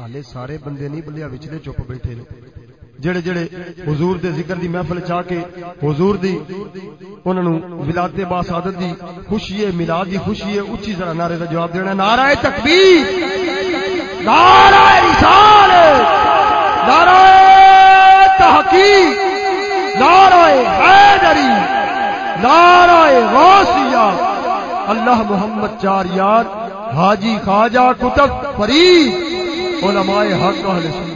ہالے سارے بندے نہیں بلیا وچلے چپ بیٹھے نے جڑے جڑے حضور دے ذکر دی محفل چاہ کے حضور دی انہاں نو ولادت با سعادت دی خوشی ہے میلاد دی خوشی ہے اونچی ذرا نعرے دا جواب دینا نعرہ تکبیر نعرہ رسالت نعرہ تحقیق نعرہ حیدری نعرہ غوثیہ اللہ محمد چار یار حاجی خواجہ کتب فرید علماء حق اہل سنت۔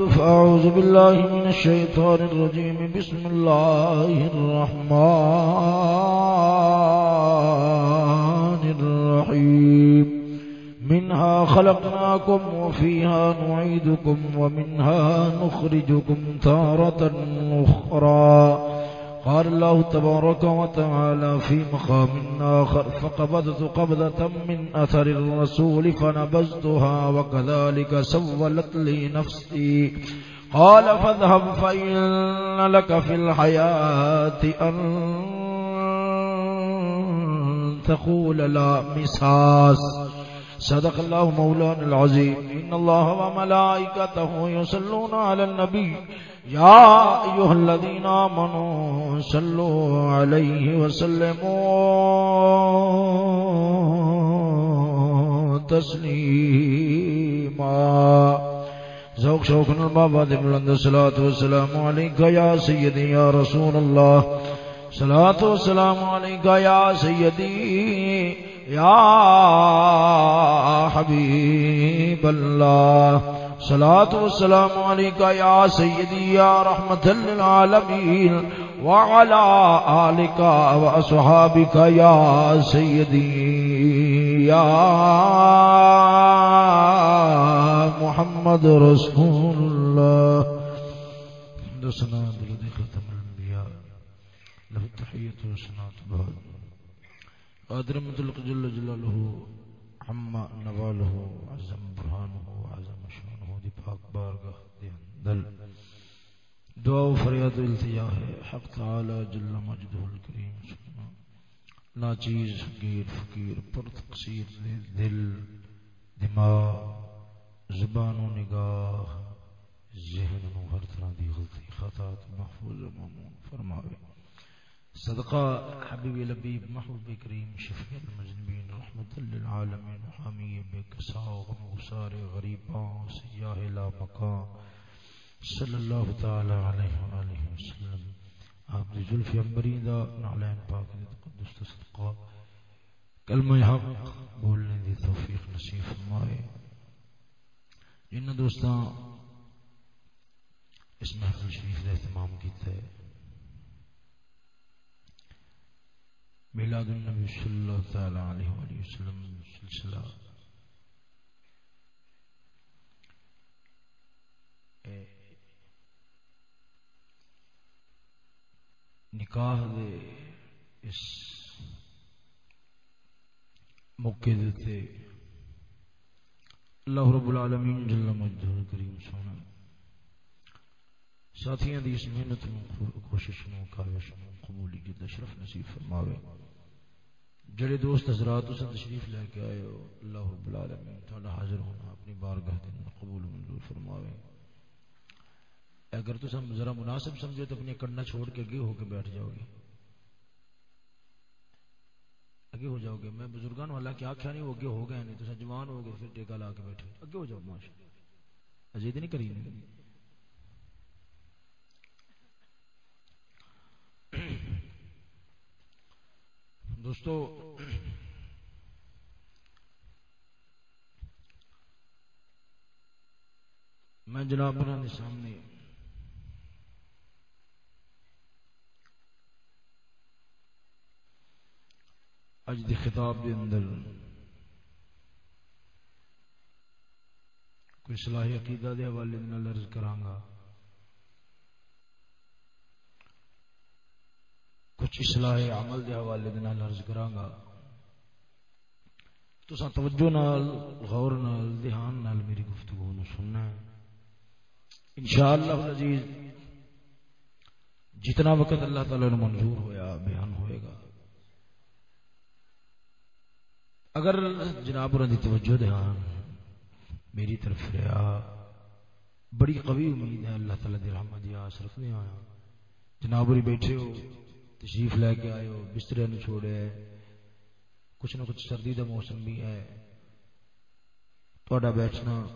بعد، فأعوذ بالله من الشيطان الرجيم. بسم الله الرحمن الرحيم. منها خلقناكم وفيها نعيدكم، ومنها نخرجكم تارة أخرى. الله تبارك وتعالى في مقام آخر. فقبضت قبضة من أثر الرسول فنبزتها وكذلك سولت لي نفسي. قال فاذهب فإن لك في الحياة أن تقول لا مساس. صدق الله مولانا العظيم. إن الله وملائكته يصلون على النبي. يا أيها الذين آمنوا صلوا عليه وسلموا تسليما ذوق شوق البابا دي بلند الصلاة والسلام عليك يا سيدي يا رسول الله صلاة والسلام عليك يا سيدي يا حبيب الله صلاة والسلام عليك يا سيدي يا رحمة للعالمين وعلى آلك وأصحابك يا سيدي، يا محمد رسول الله. دسنا دلد ختم الانبياء له التحية والسنات بعد قادر مطلق جل جلاله عما نواله عزم برهانه پاک بارگاہ دے اندر دعا و فریاد التجا ہے، حق تعالی جل مجدہ الکریم سننا ناچیز فقیر فقیر، پر تقصیر دل، دماغ، زبان و نگاہ، ذہن و ہر طرح دی غلطی خطا تو محفوظ و مامون فرماوے۔ صدقہ حبیب لبیب، محبوب کریم، شفیع المجنبین، رحمت للعالمین، حامی بے کسا غم غسار غریبان سیاہ لا مکان صلی اللہ تعالی علیہ وآلہ وسلم. آپ دی ظلفی امبرین دا نعلین پاک دی تقدس تصدقہ کلمہ حق بولنے دی توفیق نصیف فرمائے. جن دوستان اس محفل شریف دا اہتمام کیتا ہے. میلاد النبی صلی اللہ تعالی علیہ وآلہ وسلم سلسلہ. اے نکاح دے اس موقع دیتے اللہ رب العالمین جل مجدہ کریم سونا ساتھیاں دی اس محنت نو کوشش نو کاوش نو قبولی کی نصیب فرماوے۔ جڑے دوست حضرات اس تشریف لے کے آئے ہو، اللہ رب العالمین تھوڑا حاضر ہونا اپنی بارگاہ دے اندر قبول منظور فرماوے۔ اگر تو سم ذرا مناسب سمجھو تو اپنی کڑنا چھوڑ کے اگے ہو کے بیٹھ جاؤ گے۔ اگے ہو جاؤ گے۔ میں بزرگان والا کیا آخیا نہیں، وہ اگے ہو گئے نہیں تو جوان ہو گئے، پھر ٹیکا لا کے بیٹھے۔ اگے ہو جاؤ، ماشاء اجے نہیں کری دوستو، میں جناب سامنے اج دی خطاب دے اندر کوئی صلاح عقیدہ دے حوالے نال عرض کراں گا کچھ اصلاح عمل دے حوالے نال عرض کراں گا تساں توجہ نال، غور نال، دھیان نال میری گفتگو نو سننا ہے۔ انشاءاللہ العزیز جتنا وقت اللہ تعالی نے منظور ہویا، بیان ہوئے گا۔ اگر جناب دی توجہ دھیان میری طرف رہا بڑی قوی امید ہے، اللہ تعالی دی رحمت دی آس رکھنے آیا۔ جناب بیٹھے ہو، تشریف لے کے آئے ہو، بسترے نو چھوڑے۔ کچھ نہ کچھ سردی دا موسم بھی ہے۔ تھوڑا بیٹھنا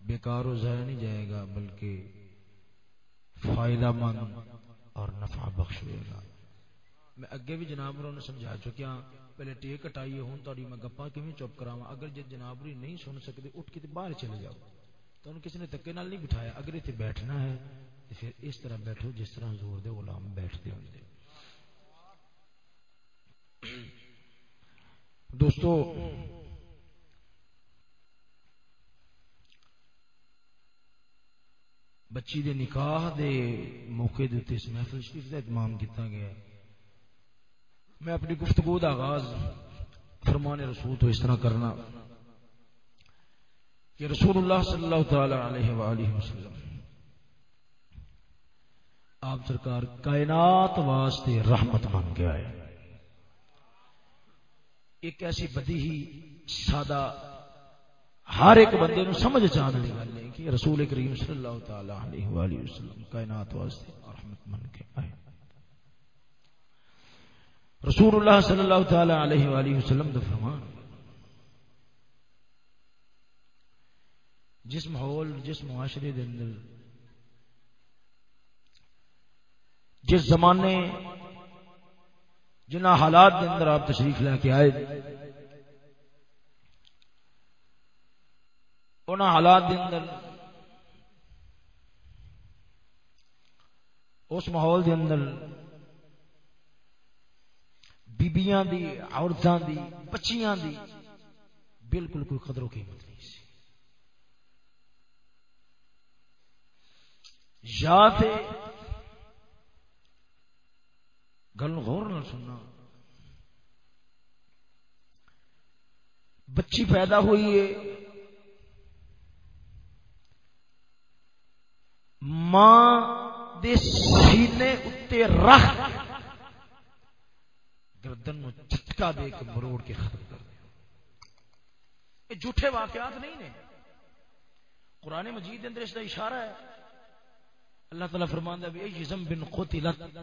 بیکار ہو ضائع نہیں جائے گا، بلکہ فائدہ مند اور نفع بخش ہوئے گا۔ میں اگے بھی جناب نے سمجھا چکیا ہاں۔ پہلے ٹے کٹائیے ہوں تاری میں گپا کیویں چپ کراواں؟ اگر جے جنابری نہیں سن سکتے اٹھ کے باہر چلے جاؤ۔ تو کسی نے تکے نال نہیں بٹھایا۔ اگر اتنے بیٹھنا ہے تو پھر اس طرح بیٹھو جس طرح زور دے غلام بیٹھتے ہوں دوستو، بچی دے نکاح دے موقع دے اس محفل شریف کا اہتمام کیتا گیا۔ ہے میں اپنی گفتگو کا آغاز فرمان رسول تو اس طرح کرنا کہ رسول اللہ صلی اللہ تعالی علیہ وآلہ وسلم آپ سرکار کائنات واسطے رحمت مان کے آئے۔ ایک ایسی بدی ہی سادہ ہر ایک بندے نو سمجھ جان والی گل ہے کہ رسول کریم صلی اللہ تعالی علیہ وآلہ وسلم کائنات واسطے رحمت من کے آئے۔ رسول اللہ صلی اللہ تعالی علیہ وآلہ وسلم دا فرمان جس ماحول جس معاشرے دے اندر جس زمانے جنہ حالات دے اندر آپ تشریف لے کے آئے ان حالات دے اندر اس ماحول دے اندر بیبیاں دی، عورتاں دی، بچیاں دی۔ بالکل کوئی قدر و قیمت نہیں سی۔ یا تے گل غور نہ سننا۔ بچی پیدا ہوئی ہے۔ ماں دے سینے اتے رکھ گردن نو جھٹکا دے کے مروڑ کے ختم کر دیا۔ یہ جھوٹے واقعات نہیں نے۔ قرآن مجید اندر اس کا اشارہ ہے۔ اللہ تعالیٰ فرمان بھی یزم بن قتلت۔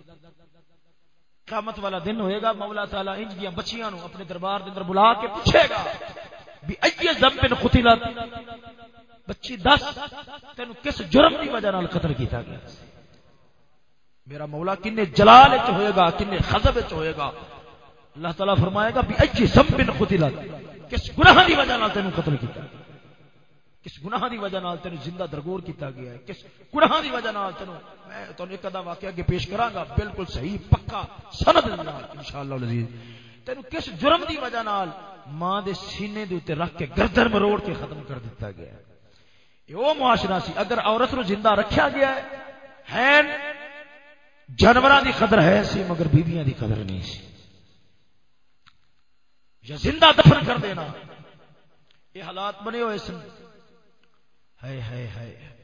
قیامت والا دن ہوئے گا، مولا تعالیٰ انج دیا بچیاں نو اپنے دربار دے اندر بلا کے پوچھے گا۔ بھی بن قتلت۔ بچی دس، تینو کس جرم دی وجہ نال قتل کیتا گیا؟ میرا مولا کنے جلال وچ ہوئے گا، کنے غضب وچ ہوئے گا۔ اللہ تعالیٰ فرمائے گا بھی اجی زمبن قتلت۔ کس گناہ دی وجہ نال تینوں قتل کیتا؟ کس گناہ دی وجہ نال تینوں زندہ درگور کیتا گیا ہے؟ کس گناہ دی وجہ نال تینوں میں تانوں ایک ادا واقعہ اگے پیش کراں گا؟ بالکل صحیح، پکا سند نال، انشاءاللہ العزیز تینوں کس جرم دی وجہ نال ماں دے سینے دے اوتے رکھ کے گردن مروڑ کے ختم کر دیتا گیا ہے؟ یہ وہ معاشرہ سی، اگر عورت نو زندہ رکھیا گیا ہے ہیں جانوراں دی قدر ہے سی، مگر بیویاں دی قدر نہیں سی۔ یا زندہ دفن کر دینا۔ یہ حالات بنے ہوئے سن۔ ہے ہے ہے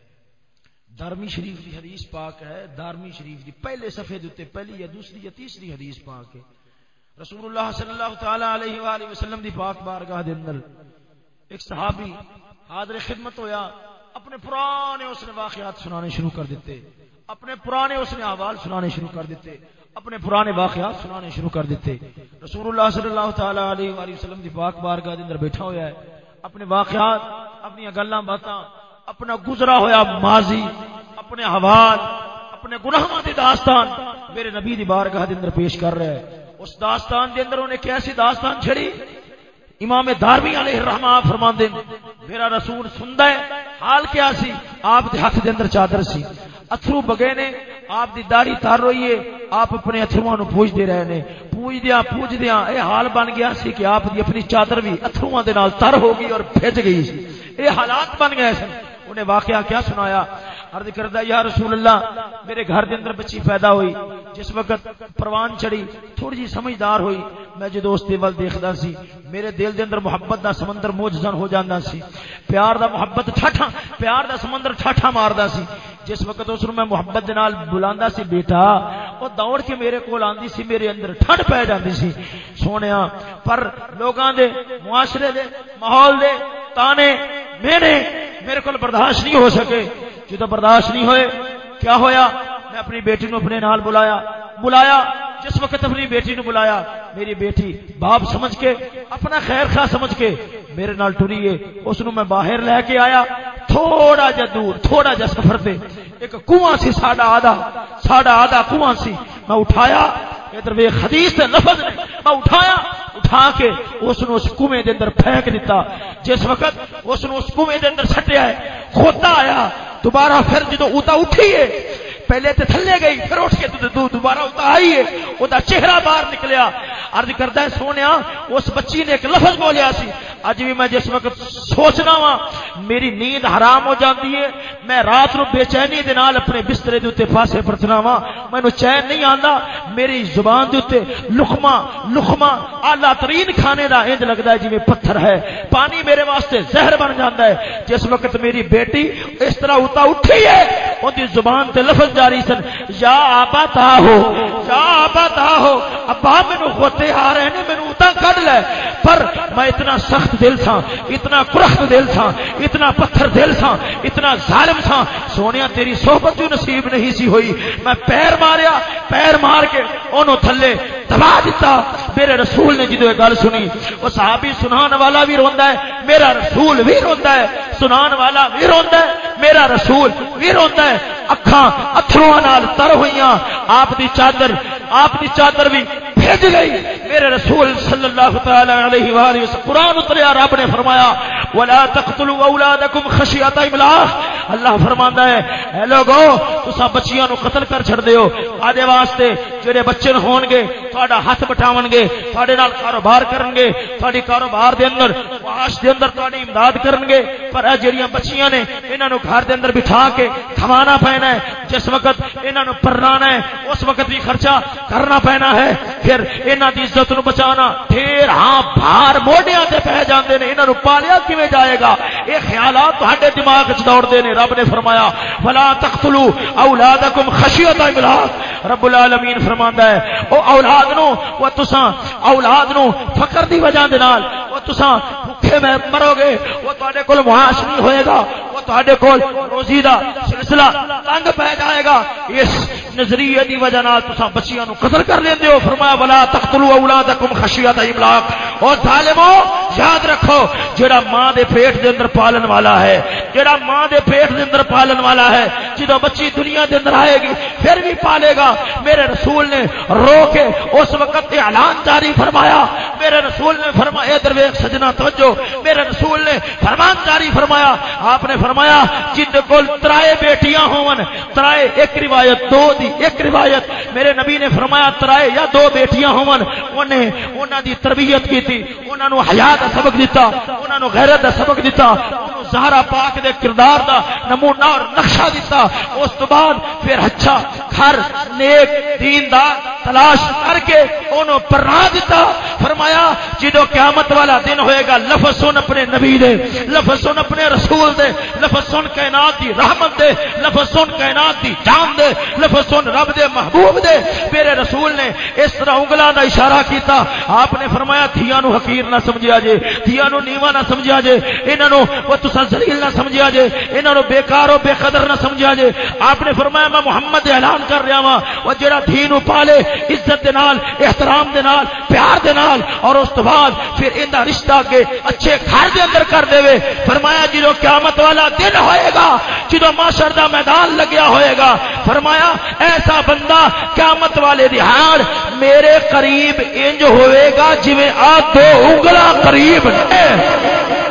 دارمی شریف کی حدیث پاک ہے۔ دارمی شریف کی پہلے صفحے دیتے پہلی یا دوسری یا تیسری حدیث پاک ہے۔ رسول اللہ صلی اللہ تعالی علیہ وآلہ وسلم دی پاک بارگاہ دے اندر ایک صحابی حاضر خدمت ہویا۔ اپنے پرانے اس نے واقعات سنانے شروع کر دیتے۔ اپنے پرانے اس نے احوال سنانے شروع کر دیتے۔ اپنے پرانے واقعات سنانے شروع کر دیتے۔ رسول اللہ صلی اللہ تعالی علیہ وآلہ وسلم دی پاک بارگاہ دے اندر بیٹھا ہویا ہے۔ اپنے واقعات، اپنی گلاں باتاں، اپنا گزرا ہویا ماضی، اپنے حوال، اپنے گناہاں دی داستان میرے نبی دی بارگاہ دے اندر پیش کر رہا ہے اس داستان دے اندر انہیں کیسی داستان چھڑی۔ امام داروی علیہ الرحمہ فرماندے میرا رسول سندا ہے، حال کیا سی؟ آپ دے ہاتھ دے اندر چادر سی۔ اتھرو بگے نے آپ دی داڑھی تر رہی ہے، آپ اپنے اتھرواں نو پوچھ دے رہے نے۔ پوچھ دیا پوچھ دیا اے حال بن گیا سی کہ آپ دی اپنی چادر بھی اتھرواں دے نال تر ہو گئی اور بھج گئی سی۔ اے حالات بن گئے سن۔ انہیں واقعہ کیا سنایا؟ عرض کردہ یا رسول اللہ، میرے گھر دے اندر بچی پیدا ہوئی، جس وقت پروان چڑی تھوڑی جی سمجھدار ہوئی، میں جدو اس دے ول دیکھدا سی، میرے دل دے اندر محبت دا سمندر موجزن ہو جاندا سی، پیار دا محبت ٹھاٹھا پیار دا سمندر ٹھاٹھا ماردا سی، جس وقت اس میں محبت دے نال بلاندا سی، بیٹا، او دوڑ کے میرے کول آندی سی، میرے اندر ٹھنڈ پے جاندی سی۔ سونیا، پر لوکاں دے، معاشرے دے، ماحول دے، تانے میرے میرے کو برداشت نہیں ہو سکے۔ جدو برداشت نہیں ہوئے۔ کیا ہویا؟ میں اپنی بیٹی نو اپنے نال بلایا۔ بلایا؟ جس وقت اپنی بیٹی نو بلایا، میری بیٹی باپ سمجھ کے، اپنا خیر خواہ سمجھ کے میرے نال ٹری ہے۔ اس نو میں باہر لے کے آیا۔ تھوڑا جا دور، تھوڑا جا سفر تے۔ ایک کنواں سی، ساڈا آدھا ساڈا آدھا کنواں سی۔ میں اٹھایا، ادھر وے حدیث تے لفظ نے۔ میں اٹھایا اٹھا کے اس نو اس کنویں دے اندر پھینک دیتا جس وقت اس نو اس کنویں دے اندر سٹیا ہے کھوتا آیا، دوبارہ پھر جدو اوتا اٹھیے پہلے تے تھلے گئی، پھر اٹھ کے تو دوبارہ اتا آئی ہے۔ او دا چہرہ باہر نکلیا۔ عرض کردا ہے سونیا، اس بچی نے ایک لفظ بولیا سی۔ اج بھی میں جس وقت سوچنا وا میری نیند حرام ہو جاتی ہے۔ میں رات نو بے چینی دے نال اپنے بسترے دے اوتے پاسے پرتنا وا مینوں چین نہیں آندا۔ میری زبان دے اوتے لقمہ لقمہ اعلی ترین کھانے دا انج لگدا ہے، جویں پتھر ہے۔ پانی میرے واسطے زہر بن جاندا ہے۔ جس وقت میری بیٹی اس طرح اتا اٹھی ہے اون دی زبان تے لفظ جاری سن۔ یا ابا تا ہو، یا ابا تا ہو۔ ابا مینوں خوتے آ رہے نے مینوں اتا کڈ لے۔ پر میں اتنا سخت دل تھا اتنا کرخت دل تھا اتنا پتھر دل تھا اتنا ظالم تھا سونیا، تیری صحبت جو نصیب نہیں سی ہوئی۔ میں پیر ماریا، پیر مار کے انہوں تھلے دبا دیتا میرے رسول نے جدو گل سنی، وہ صحابی سنان والا بھی روندا ہے، میرا رسول بھی روندا ہے۔ سنان والا بھی روندا ہے، میرا رسول بھی روندا ہے۔ اکھاں اتھرواں نال تر ہوئیاں، آپ دی چادر، آپ دی چادر بھی بھیج گئی۔ میرے رسول صلی اللہ تعالی علیہ والہ وسلم، قرآن اتریا، رب نے فرمایا، ولا تقتلوا اولادکم خشیۃ املاق اللہ فرماندا ہے، اے لوگو، تساں بچیاں نو قتل کر چھڑ دیو۔ آدے واسطے جڑے بچے ہون گے تہاڈا ہاتھ بٹاون گے تہاڈے نال کاروبار کرن گے تہاڈی کاروبار دے اندر معاش دے اندر تہاڈی امداد کرن گے، پر اے جڑیاں بچیاں نے، انہاں نو گھر دے اندر بٹھا کے کھوانا پینا ہے۔ جس وقت انہاں نو پرنانا ہے، اس وقت بھی خرچہ کرنا پینا ہے۔ پھر انہاں دی عزت نو بچانا، پھر ہاں بھار موڈیاں تے پہ جاندے نے، انہاں نو پالیا کیویں جائے گا؟ یہ خیالات تہاڈے دماغ وچ دوڑدے نے، رب نے فرمایا فلا تقتلوا اولادکم خشیۃ املاق رب العالمین فرماندا ہے، او اولاد نو او تساں اولاد نو فقر دی وجہ دے نال او تساں بھوکے میں مرو گے وہ تے کو معاش نہیں ہوئے گا۔ تہاڈے کول روزی دا سلسلہ تنگ پہ جائے گا۔ اس نظریے دی وجہ نال تساں بچیاں نو قتل کر لیندے ہو۔ فرمایا، ولا تقتلوا اولادکم خشیۃ املاق او ظالمو، یاد رکھو، جڑا ماں دے پیٹ دے اندر پالن والا ہے، جڑا ماں دے پیٹ دے اندر پالن والا ہے جدو بچی دنیا دے اندر آئے گی، پھر بھی پالے گا۔ میرے رسول نے رو کے اس وقت اعلان جاری فرمایا۔ میرے رسول نے فرمایا درویش، سجنا توجہ۔ میرے رسول نے فرمان جاری فرمایا۔ آپ نے فرمایا فرمایا، جن کول ترائے بیٹیاں ہون، ترائے ایک روایت، دو دی ایک روایت۔ میرے نبی نے فرمایا، ترائے یا دو بیٹیاں ہون انہیں انہاں دی تربیت کی تھی انہاں نو حیا دا سبق دیتا انہاں نو غیرت دا سبق دیتا زہرا پاک دے کردار دا نمونہ اور نقشہ دیتا اس تو بعد پھر اچھا گھر، نیک دیندار تلاش کر کے انہوں پرنا دیتا فرمایا، جدو قیامت والا دن ہوئے گا، لفظ سن اپنے نبی دے، لفظ سن اپنے رسول دے، لفظ سن کائنات دی رحمت دے، لفظ سن کائنات دی جان دے، لفظ سن رب دے محبوب دے۔ میرے رسول نے اس طرح انگلا دا اشارہ کیتا۔ آپ نے فرمایا دھیاں نو حقیر نہ سمجھیا جے دھیاں نو نیوا نہ سمجھیا جے۔ انہاں نو او تساں ذلیل نہ سمجھیا جے، انہاں نو بیکار او بے قدر نہ سمجھیا جے۔ آپ نے فرمایا، میں محمد اعلان کر رہا ہاں او جڑا دھی نو پالے، عزت دے نال، احترام دے نال، پیار دے نال، اور اس تو بعد پھر اندا رشتہ کے اچھے گھر دے اندر کر دے وے۔ فرمایا، جدو قیامت والا دن ہوئے گا، جدو معاشر دا میدان لگیا ہوئے گا، فرمایا، ایسا بندہ قیامت والے دہاڑ میرے قریب انج ہوئے گا جی آ دو انگلا قریب نے۔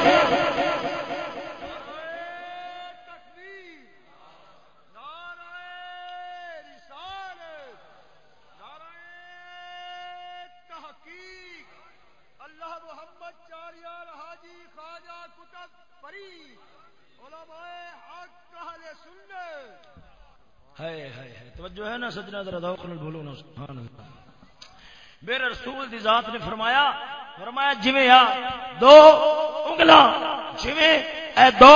توجہ ہے نا سجنا، ذرا ذوق نہ بھولو نا، سبحان اللہ۔ میرے رسول دی ذات نے فرمایا فرمایا جویں آ، دو انگلاں، جویں اے دو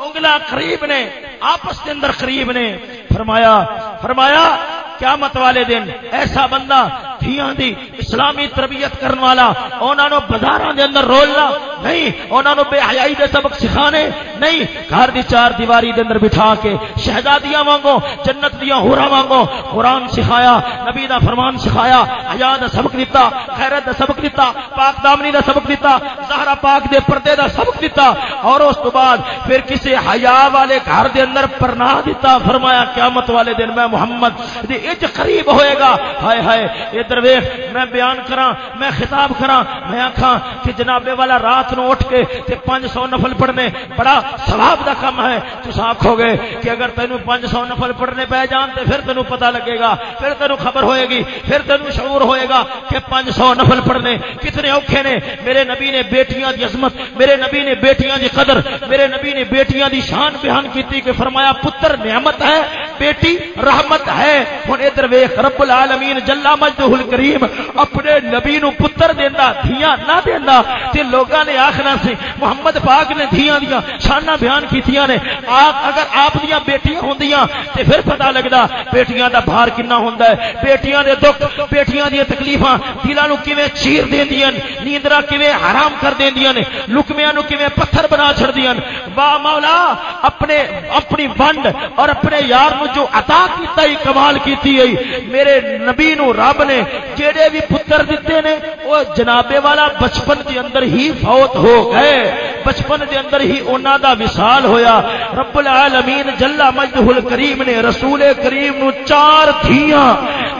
انگلا قریب نے، آپس کے اندر قریب نے۔ فرمایا فرمایا، قیامت والے دن ایسا بندہ دھیاں دی اسلامی تربیت کرن والا، انہاں نو بازاراں دے اندر رولنا نہیں، انہاں نو بے حیائی دے سبق سکھانے، نہیں، گھر دی چار دیواری دے اندر بٹھا کے شہزادیاں وانگو جنت دیاں حوراں وانگو قرآن سکھایا، نبی دا فرمان سکھایا، حیا دا سبق دتا، خیرت دا سبق دتا، پاک دامنی دا سبق دتا، زہرا پاک دے پردے دا سبق دتا، اور اس تو بعد پھر کسی حیا والے گھر دے اندر پرناہ دتا، فرمایا، قیامت والے دن میں محمد دی اج قریب ہوئے گا، ہائے ہائے ادھر ویخ میں بیان کرا میں خطاب کرا میں آخا کہ جناب والا رات نو اٹھ کے تے پانچ سو نفل پڑھنے بڑا سواب دا کم ہے۔ تو آخو گے کہ اگر تینوں پانچ سو نفل پڑھنے پہ جان تے پھر تینوں پتہ لگے گا، پھر تینوں خبر ہوئے گی، پھر تینوں شعور ہوئے گا کہ پانچ سو نفل پڑھنے کتنے اوکھے نے۔ میرے نبی نے بیٹیاں دی عظمت، میرے نبی نے بیٹیاں دی قدر، میرے نبی نے بیٹیاں دی شان بیان کیتی کہ فرمایا، پتر نعمت ہے، بیٹی رحمت ہے۔ ہن ادھر ویکھ، رب العالمین جل مجدہ الکریم اپنے نبی نو پتر دیندا دھیاں نہ دیندا تے لوکاں نے آکھنا سی، محمد پاک نے دھیاں دیاں شاناں بیان کیتیاں نے۔ آپ اگر آپ دیاں بیٹیاں ہوندیاں، تے پھر پتہ لگدا بیٹیاں دا بھار کنا ہوندا ہے۔ بیٹیاں دے دکھ، بیٹیاں دی تکلیفاں۔ دلاں نو کیویں چیر دیندیاں نیندرا کیویں حرام کر دیندیاں نے؟ لکمیاں نو کیویں پتھر بنا چھڑدیاں واہ مولا، اپنے، اپنی ونڈ اور اپنے یار نو جو عطا کیتا ہی، کمال کیتی ہے میرے نبی نو رب نے جڑے بھی پتر دیتے نے، وہ جنابے والا بچپن کے اندر ہی فوت ہو گئے۔ بچپن دے اندر ہی انہاں دا وصال ہویا۔ رب العالمین جل مجدہ الکریم نے رسول کریم نو چار دھیاں،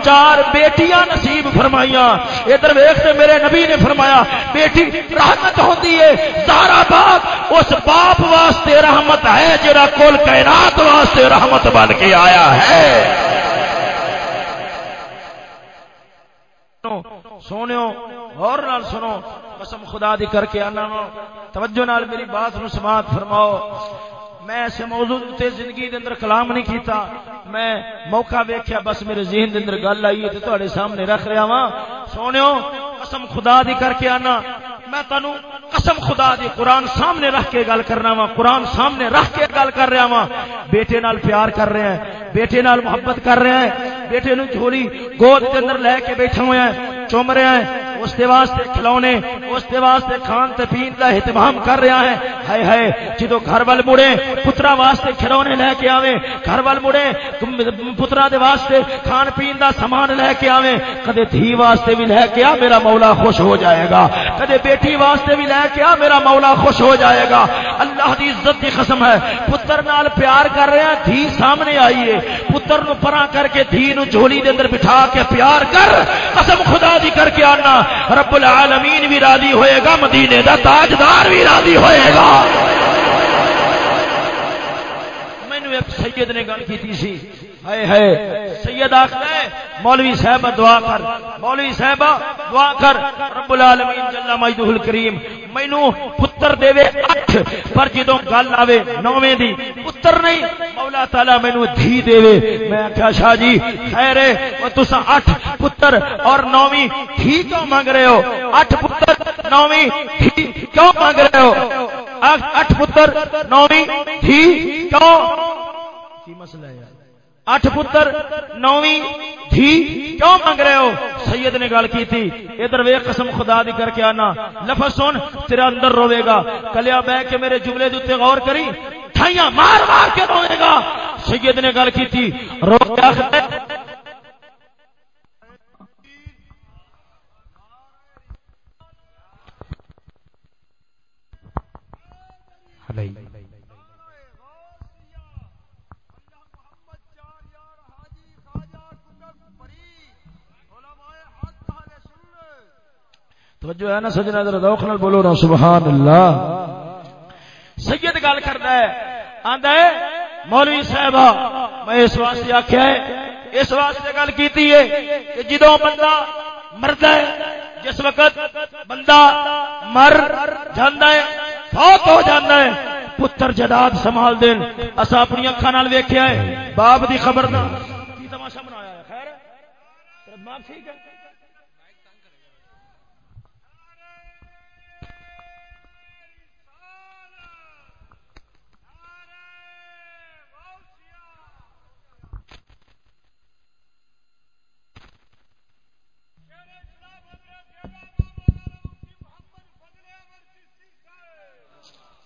چار بیٹیاں نصیب فرمائیاں۔ ادھر ویکھتے میرے نبی نے فرمایا، بیٹی، رحمت ہوندی ہے، زہرا باپ اس باپ واسطے رحمت ہے، جڑا کل کائنات واسطے رحمت بن کے آیا ہے۔ سونیو اور نال سنو، قسم خدا دی کر کے آنا وا توجہ نال میری بات نو سماعت فرماؤ۔ میں اس موضوع تے زندگی دے اندر کلام نہیں کیتا، میں موقع ویکھیا بس میرے ذہن دے اندر گل آئی تے تہاڈے سامنے رکھ رہا ہاں سونیو قسم خدا دی کر کے آنا۔ میں تانوں قسم خدا دی قرآن سامنے رکھ کے گل کرنا وا ہاں۔ قرآن سامنے رکھ کے گل کر رہا وا بیٹے نال پیار کر رہے ہیں۔ بیٹے نال محبت کر رہے ہیں۔ بیٹے نو جھولی گود کے اندر لے کے بیٹھے ہوئے ہیں۔ چوم رہے ہیں۔ اس کے واسطے کھلونے، اس کے واسطے کھان تے پین کا اہتمام کر رہا ہے ہائے ہائے جدو گھر وال مڑے پترا واسطے کھلونے لے کے آوے گھر وال مڑے پترا دے واسطے کھان پین دا سامان لے کے آوے کدے دھی واسطے بھی لے کے آ، میرا مولا خوش ہو جائے گا۔ کدے بیٹی واسطے بھی لے کے آ، میرا مولا خوش ہو جائے گا۔ اللہ دی عزت کی قسم ہے۔ پتر نال پیار کر رہے ہیں، دھی سامنے آئیے پتر نو پرا کر کے، دھی نو جھولی دے اندر بٹھا کے پیار کر۔ قسم خدا دی کر کے آنا۔ رب العالمین بھی راضی ہوئے گا، مدینے دا تاجدار بھی راضی ہوئے گا۔ مینو ایک سید نے گل کی سی۔ ہائے ہائے، سید آخر ہے، مولوی صاحب دعا کر، مولوی صاحب دعا کر، رب العالمین جل مجدہ الکریم مینو پتر دے اٹھ، پر جدوں گل آوے نویں دی، پتر نہیں، مولا تعالی مینو دھی دے۔ میں آخیا شاہ جی خیر ہے تسا اٹھ پتر اور نویں دھی کیوں مانگ رہے ہو؟ اٹھ پتر، نویں دھی کیوں مانگ رہے ہو؟ اٹھ پتر، نویں دھی کیوں؟ کی مسئلہ ہے؟ اٹھ پتر، نویں، دھی، کیوں مانگ رہے ہو؟ سید نے گل کی تھی ادھر وے قسم خدا دی کر کے آنا۔ لفظ سن، تیرا اندر روے گا۔ کلیا بہ کے میرے جملے دے غور کری، ٹھائیاں مار مار کے روے گا۔ سید نے گل کی تھی رو کیا علیہ توجہ ہے نا سجنا ذرا ذوق نال بولو نا سبحان اللہ سید گل کردا ہے، آندا ہے، مولوی صاحب میں اس واسطے آکھیا ہے، اس واسطے گل کیتی ہے کہ جدوں بندہ مردا ہے، جس وقت بندہ مر جاندا ہے، فوت ہو جاندا ہے، پتر جداد سنبھال دین۔ اسا اپنی اکھاں نال ویکھیا ہے، باپ دی خبر نہ کی تماشا بنایا ہے؟ خیر دماغ ٹھیک ہے؟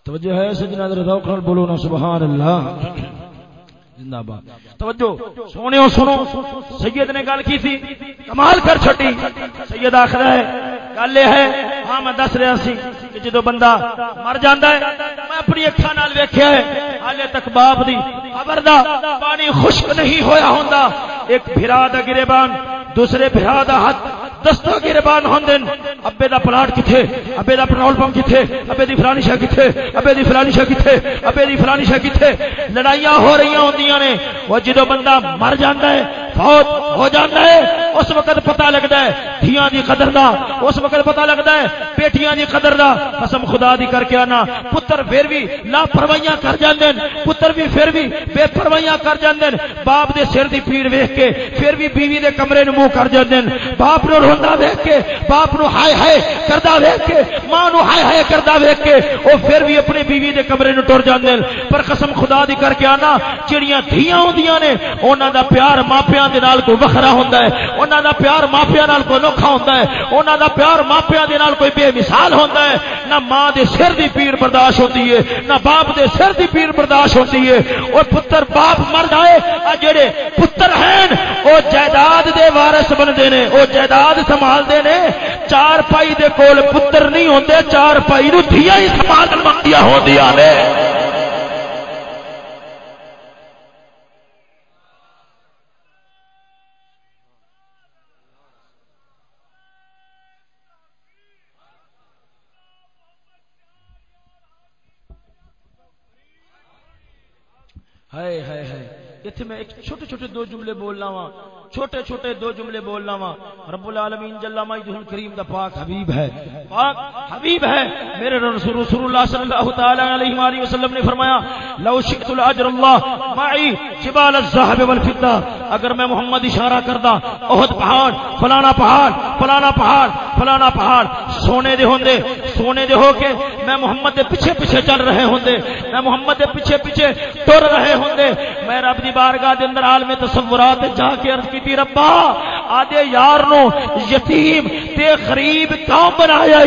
توجہ ہے سجنا ذوق نال بولو نا، سبحان اللہ۔ زندہ باد۔ توجہ سونے سنو۔ سید نے گل کی تھی، کمال کر چھٹی سید آخر ہے، گل یہ ہے ہاں میں دس رہا سی کہ جدو بندہ مر جاندا ہے، میں اپنی اکھاں نال ویکھیا ہے، حالے تک باپ دی قبر دا پانی خشک نہیں ہویا ہوندا۔ ایک بھرا دا گریبان، دوسرے بھرا دا ہاتھ دستوں کی ربان ہوندن ابے دا پلاٹ کتھے؟ ابے دا پٹرول پمپ کتھے؟ ابے دی فلانی شے کتھے؟ ابے دی فلانی شے کتھے؟ ابے دی فلانی شے کتھے؟ لڑائیاں ہو رہی ہوندیاں نے۔ وہ جدو بندہ مر جاندا ہے فوت ہو جاتا ہے۔ اس وقت پتا لگتا ہے، دھیاں دی قدر دا۔ اس وقت پتا لگتا ہے بیٹیاں دی قدر دا۔ قسم خدا دی کر کے آنا۔ پتر پھر بھی لاپروائیاں کر جاندے پتر بھی پھر بھی بے پروائیاں کر جاندے باپ دے سر دی پیڑ ویکھ کے پھر بھی بیوی دے کمرے نو منہ کر جاندے باپ نو روندا ویکھ کے باپ نو ہائے ہائے کردا ویکھ کے ماں نو ہائے ہائے کردا ویکھ کے او پھر بھی اپنی بیوی دے کمرے نو ٹر جاندے پر قسم خدا دی کر کے آنا، جڑیاں دھیاں ہوندیاں نے، انہاں دا پیار ماپیاں دے نال کوئی وکھرا ہوندا ہے، انہاں دا پیار ماپیاں نال کوئی نوکھا ہوندا ہے، انہاں دا پیار ماپیاں دے نال کوئی بے مثال ہوندا ہے، نہ ماں دے سر دی پیر برداشت ہوندی ہے، نہ باپ دے سر دی پیر برداشت ہوندی ہے۔ او پتر باپ مر جائے ا جڑے پتر ہیں، او جائیداد دے وارث بندے نے، او جائیداد سنبھال دے نے۔ چار پائی دے کول پتر نہیں ہوندے، چار پائی نو دھیاں ہی سنبھالن والیاں ہوندیاں نے۔ اتنے میں ایک چھوٹے چھوٹے دو جملے بولنا وا چھوٹے چھوٹے دو جملے بولنا وا رب العالمین جل مجدہ کریم دا پاک حبیب ہے۔ پاک حبیب ہے۔ میرے رسول رسول اللہ صلی اللہ تعالی علیہ والہ وسلم نے فرمایا، لو شئت الاجر اللہ معي جبال الذهب والفضه اگر میں محمد اشارہ کردا احد پہاڑ، فلانا پہاڑ فلانا پہاڑ فلانا پہاڑ۔ سونے دے ہوندے سونے دے ہو کے میں محمد دے پیچھے پیچھے چل رہے ہوندے میں محمد دے پیچھے پیچھے ٹر رہے ہوندے میں رب دی بارگاہ دے اندر عالم تصورات جا کے عرض کیتی ربا آدے یار نو یتیم تے غریب کیوں بنایا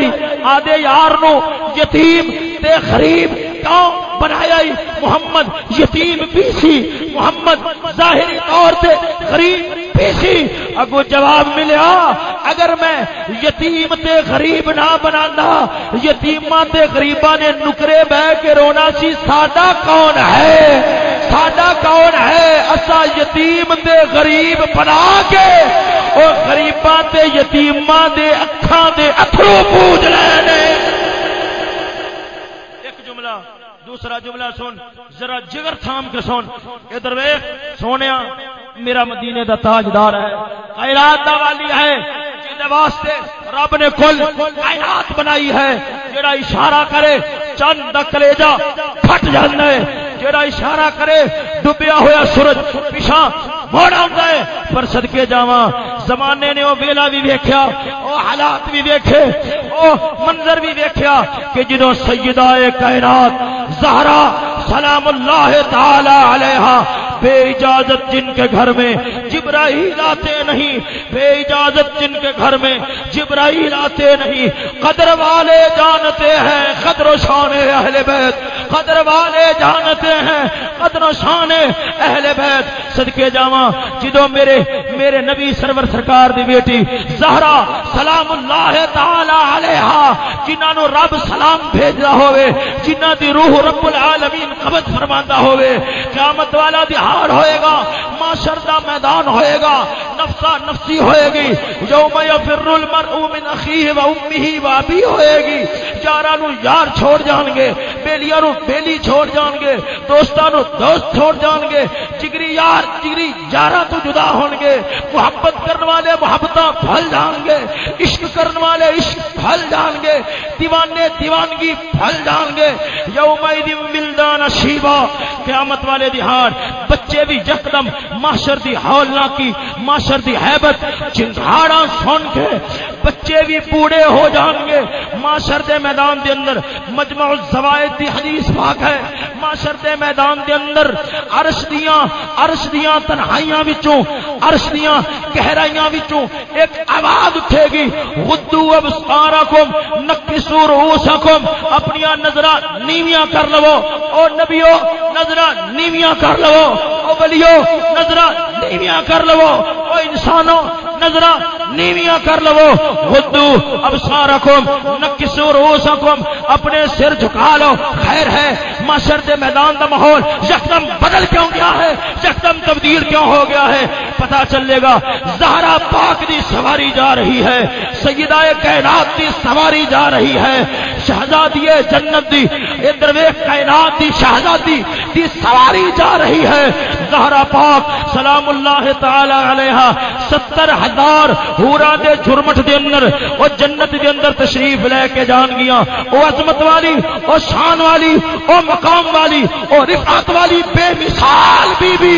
آدے یار نو یتیم تے غریب کیوں بنایا محمد یتیم پیسی، محمد ظاہری طور سے غریب پیسی۔ اگو جواب ملیا، اگر میں یتیم تے غریب نہ بنا یتیما تے غریبا نے نکرے بہ کے رونا سی، ساڈا کون ہے؟ ساڈا کون ہے؟ اسا یتیم تے غریب بنا کے اور غریبا تے یتیما دے اکھاں دے اتھرو پوج لے ایک جملہ، دوسرا جملہ سن، ذرا جگر تھام کے سن۔ ادھر سونے میرا مدینے دا تاجدار ہے، خیرات دا والی ہے۔ واسطے رب نے کل کائنات بنائی ہے جڑا اشارہ کرے، چند دا کلیجا پھٹ جانا ہے۔ جڑا اشارہ کرے، ڈبیا ہوا سورج پیچھا موڑ آتا ہے، پر صدقے جاواں، زمانے نے وہ ویلا بھی ویکھیا وہ حالات بھی ویکھے وہ منظر بھی ویکھیا کہ جدو سیدہ کائنات زہرا سلام اللہ تعالی علیہ بے اجازت جن کے گھر میں جبرائیل آتے نہیں۔ بے اجازت جن کے گھر میں جبرائیل آتے نہیں۔ قدر والے جانتے ہیں، قدر و شان اہل بیت۔ قدر والے جانتے ہیں، قدر و شان اہل بیت۔ صدقے جاواں جدو میرے میرے نبی سرور سرکار دی بیٹی زہرا سلام اللہ تعالی علیہ جنہاں نو رب سلام بھیجدا ہوئے، جنہاں دی روح رب العالمین قبض فرماندا ہوئے، قیامت والا دی دہاڑ ہوئے گا، معاشر دا میدان ہوئے گا، نفسا نفسی ہوئے گی۔ یوم یفر المرء من اخیہ و امیہ و ابی ہوئے گی۔ یاراں نو یار چھوڑ جان گے بیلیاں نو بیلی چھوڑ جان گے دوستاں نو دوست چھوڑ جان گے۔ جگری یار، جگری یاراں تو جدا ہون گے۔ محبت کرنے والے محبتاں پھل جان گے۔ عشق کرنے والے عشق پھل جان گے۔ دیوانے دیوانگی پھل جان گے۔ یوم ولدان شیبا قیامت والے دہاڑ بچے بھی یکدم، معاشر دی ہولنا کی۔ معاشر دی حیبت۔ چنگاڑا سن کے بچے بھی پوڑے ہو جان گے۔ معاشر دے میدان دے اندر مجمع الزوائد دی حدیث پاک ہے۔ معاشر دے میدان دے اندر عرش دیاں عرش دیاں تنہائیاں وچوں، عرش دیاں گہرائیاں وچوں ایک آواز اٹھے گی۔ غدو ابصارکم نکسو رؤوسکم۔ اپنی نظراں نیویاں کر لو۔ او نبیو نظر نیویاں کر لو، او بلیو نظر نیویاں کر لو، او انسانوں نظر نیویاں کر لو خدو اب سارا نکسو، روسکم، اپنے سر جھکا لو، خیر ہے محشر دے میدان دا ماحول یکدم بدل کیوں گیا ہے؟ یکدم تبدیل کیوں ہو گیا ہے؟ پتا چلے گا، زہرا پاک دی سواری جا رہی ہے، سیدہ کائنات دی سواری جا رہی ہے، شہزادی جنت دی ادھر کائنات دی، شہزادی دی سواری جا رہی ہے۔ زہرا پاک سلام اللہ تعالی علیہ ستر ہزار ہورا دے جرمٹ دے اندر، او جنت دے اندر تشریف لے کے جان گیا، او عظمت والی، او شان والی، او مقام والی، او رفعت والی بے مثال بی بی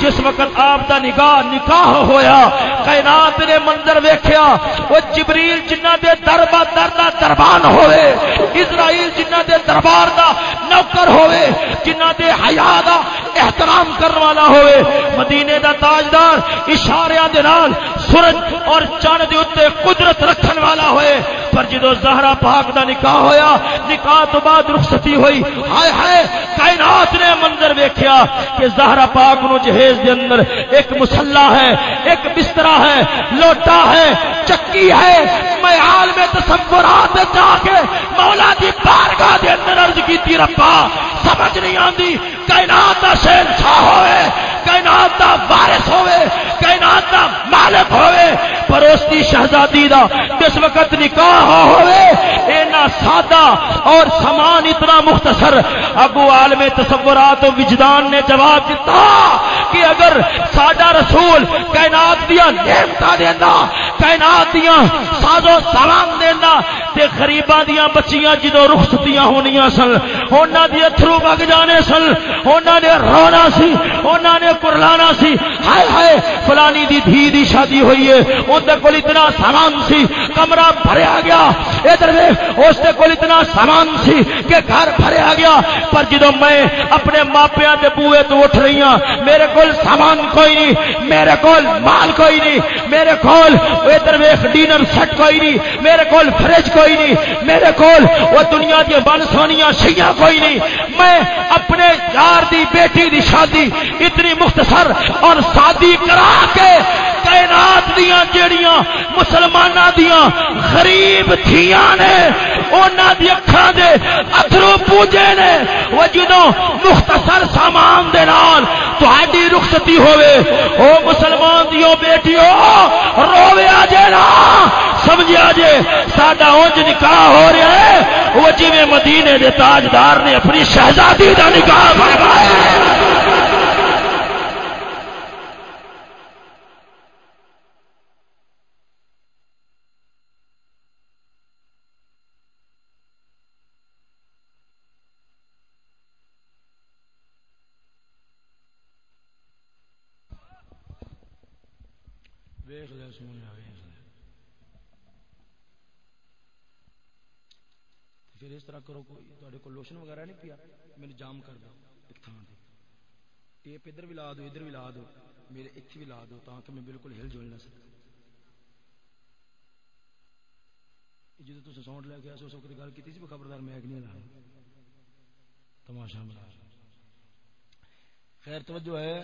جس وقت آپ دا نگاہ نکاح ہویا، کائنات نے منظر ویکھیا، او جبریل جنہ دے دربا دردا دربان ہوئے، اسرائیل جنہ دے دربار دا نوکر ہوئے، جنہ دے حیا دا احترام کرنے والا ہوئے۔ مدینے دا تاجدار اشاریاں دے نال سورج اور چاند دے اوتے قدرت رکھن والا ہوئے۔ پر جدو زہرا پاک دا نکاح ہویا، نکاح تو بعد رخصتی ہوئی۔ ہائے ہائے، کائنات نے منظر ویکھیا کہ زہرا پاک نو جہیز دے اندر ایک مسلح ہے، ایک بسترا ہے، لوٹا ہے، چکی ہے میں حال میں تصورات جا کے مولا دی بارگاہ دے اندر عرض کیتی ربا، سمجھ نہیں آندی، کائنات دا شہنشاہ ہوئے، کائنات دا وارث ہوئے، کائنات دا مالک ہوئے پروستی شہزادی دا جس وقت نکاح ہوئے؟ اینا سادہ اور سامان اتنا مختصر۔ ابو عالم تصورات و وجدان نے جواب دیتا کہ اگر ساڈا رسول کائنات دیا نعمت دینا کائنات دیا سازو سلام دینا تے غریباں دیاں بچیاں جدو رخصتیاں ہونیاں سن، انہاں دی اتھرو وگ جانے سن، انہاں نے رونا سی، انہاں نے کرلانا سی۔ ہائے ہائے، فلانی دی دھی دی شادی ہوئی ہے دے کول اتنا سامان سی، کمرہ بھریا گیا۔ ادھر اس دے کول اتنا سامان سی کہ گھر بھریا گیا۔ پر جدو میں اپنے ماپیاں دے بوئے تو اٹھ رہی ہاں میرے کول سامان کوئی نہیں، میرے کول مال کوئی نہیں، میرے کول ادھر ویکھ، ڈینر سیٹ کوئی نہیں، میرے کول فریج کوئی نہیں، میرے کول وہ دنیا دی بن سونیاں شیاں کوئی نہیں۔ میں اپنے یار دی، بیٹی دی شادی اتنی مختصر اور سادی کرا کے کائنات دیاں جیڑیاں مسلماناں دیاں غریب تھیاں نے، انہاں دی اکھاں دے اتھرو پوجے نے۔ وہ جدوں مختصر سامان دے نال تہاڈی رخصتی ہوے او مسلمان دیو بیٹیو روے جے نا۔ سمجھا جے، ساڈا اونج نکاح ہو رہا ہے۔ وہ جی مدینے دے تاجدار نے اپنی شہزادی دا نکاح فرمایا ویخ لیا سونے پھر اس طرح کرو کوئی کو لوشن وغیرہ نہیں پیا میرے جام کر دو ایک تھان ٹیپ ادھر بھی لا دو، ادھر بھی لا دو، میرے اتنے بھی لا دو تاکہ میں بالکل ہل جل نہ سکتا جی تو ساؤنڈ لے کے آئے، اس وقت گل کی تھی خبردار میں نہیں لا تماشا بنا خیر، توجہ ہے۔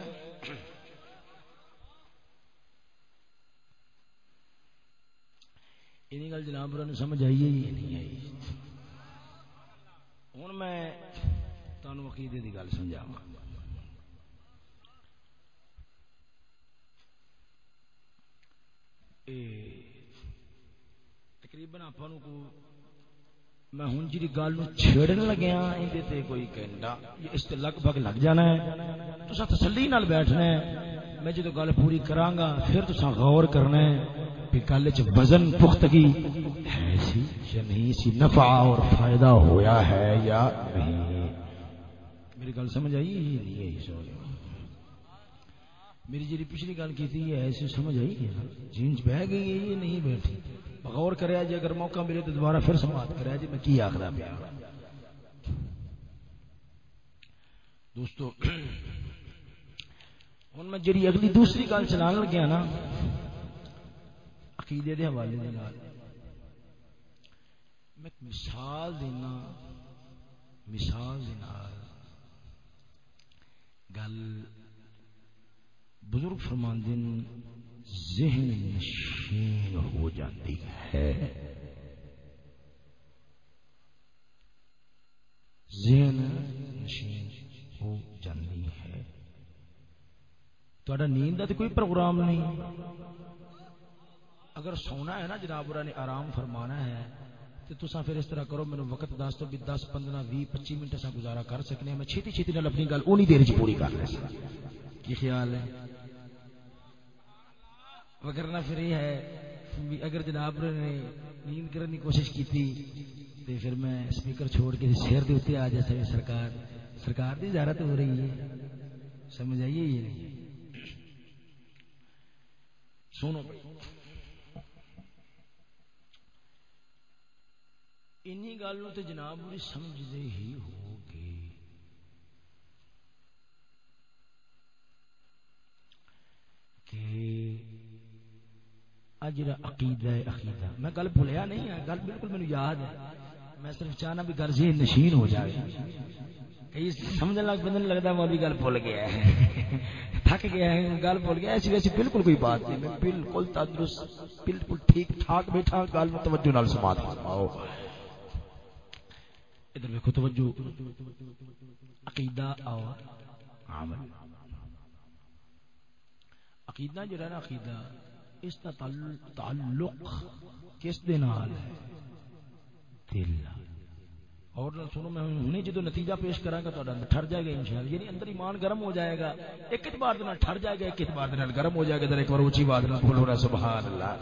یہ گل جناب سمجھ آئی ہے نہیں آئی؟ ہوں میں تمہیں عقیدے کی گل سمجھاوا تقریباً آپ میں ہوں جی گل چھیڑن لگیا اندر کوئی گھنٹہ اس سے لگ بھگ لگ جانا ہے تو تسلی نال بیٹھنا ہے میں جدو گل پوری کرانگا، پھر تو غور کرنا ہے کہ گل چ وزن، پختگی ہے سی یا نہیں سی، نفع اور فائدہ ہویا ہے یا نہیں؟ میری گل سمجھ آئی؟ نہیں آئی سوری میری جی پچھلی گل کی تھی ایسی سمجھ آئی ہے؟ جینس بہ گئی ہے یہ نہیں بیٹھی؟ غور کریا جی اگر موقع ملے تو دوبارہ پھر سماعت کریا جی میں کی آخر پیا؟ دوستو ہوں میں جی اگلی دوسری گل چلا لگیا نا، عقیدے دے حوالے دے نال میں مثال دینا، مثال دے نال گل بزرگ فرماندن ذہن نشین ہو جاتی ہے۔ ذہن نشین نیند کا تو کوئی پروگرام نہیں اگر سونا ہے نا جناب نے آرام فرمانا ہے تو تصا پھر اس طرح کرو میرے وقت دس تو بھی دس پندرہ بھی پچی منٹ سے گزارا کر سکنے میں چھتی چھتی نال اپنی گل اونی دیر چ پوری کر لیں کی خیال ہے وگرنا پھر یہ ہے اگر جناب نے نیند کرنے کی کوشش کی تھی تو پھر میں سپیکر چھوڑ کے سیر دے اتنے آ جاتا سرکار سرکار کی زیارت ہو رہی ہے سمجھ آئیے یہ نہیں سنو بھائی۔ انہی گل تو جناب سمجھتے ہی ہو گے کہ جا عقیدہ ہے، عقیدہ۔ میں گل بھولیا نہیں ہے، گل بالکل میرے یاد ہے۔ میں صرف چاہنا بھی گھر سے نشین ہو جائے۔ سمجھنے لگ پہ لگتا وہ بھی گل بھول گیا ہے۔ تھک گیا ہے، گل بھول گیا ایسی ویسی بالکل کوئی بات نہیں میں بالکل تندرست، بالکل ٹھیک ٹھاک بیٹھا۔ گل میں توجہ نال سماعت فرماؤ۔ ادھر دیکھو توجہ۔ عقیدہ اور عمل عقیدہ جو ہے نا عقیدہ، اس کا تعلق کس دے نال ہے؟ دل نال۔ اور نہ سنو، میں ہوں جدو نتیجہ پیش کرا گا تو ٹھر جائے گا انشاءاللہ۔ یعنی اندر ایمان گرم ہو جائے گا، ایک اعتبار دے ٹھر جائے گا، ایک اعتبار دے گرم ہو جائے گا۔ ایک بار اونچی بات نہ بولو نا سبحان اللہ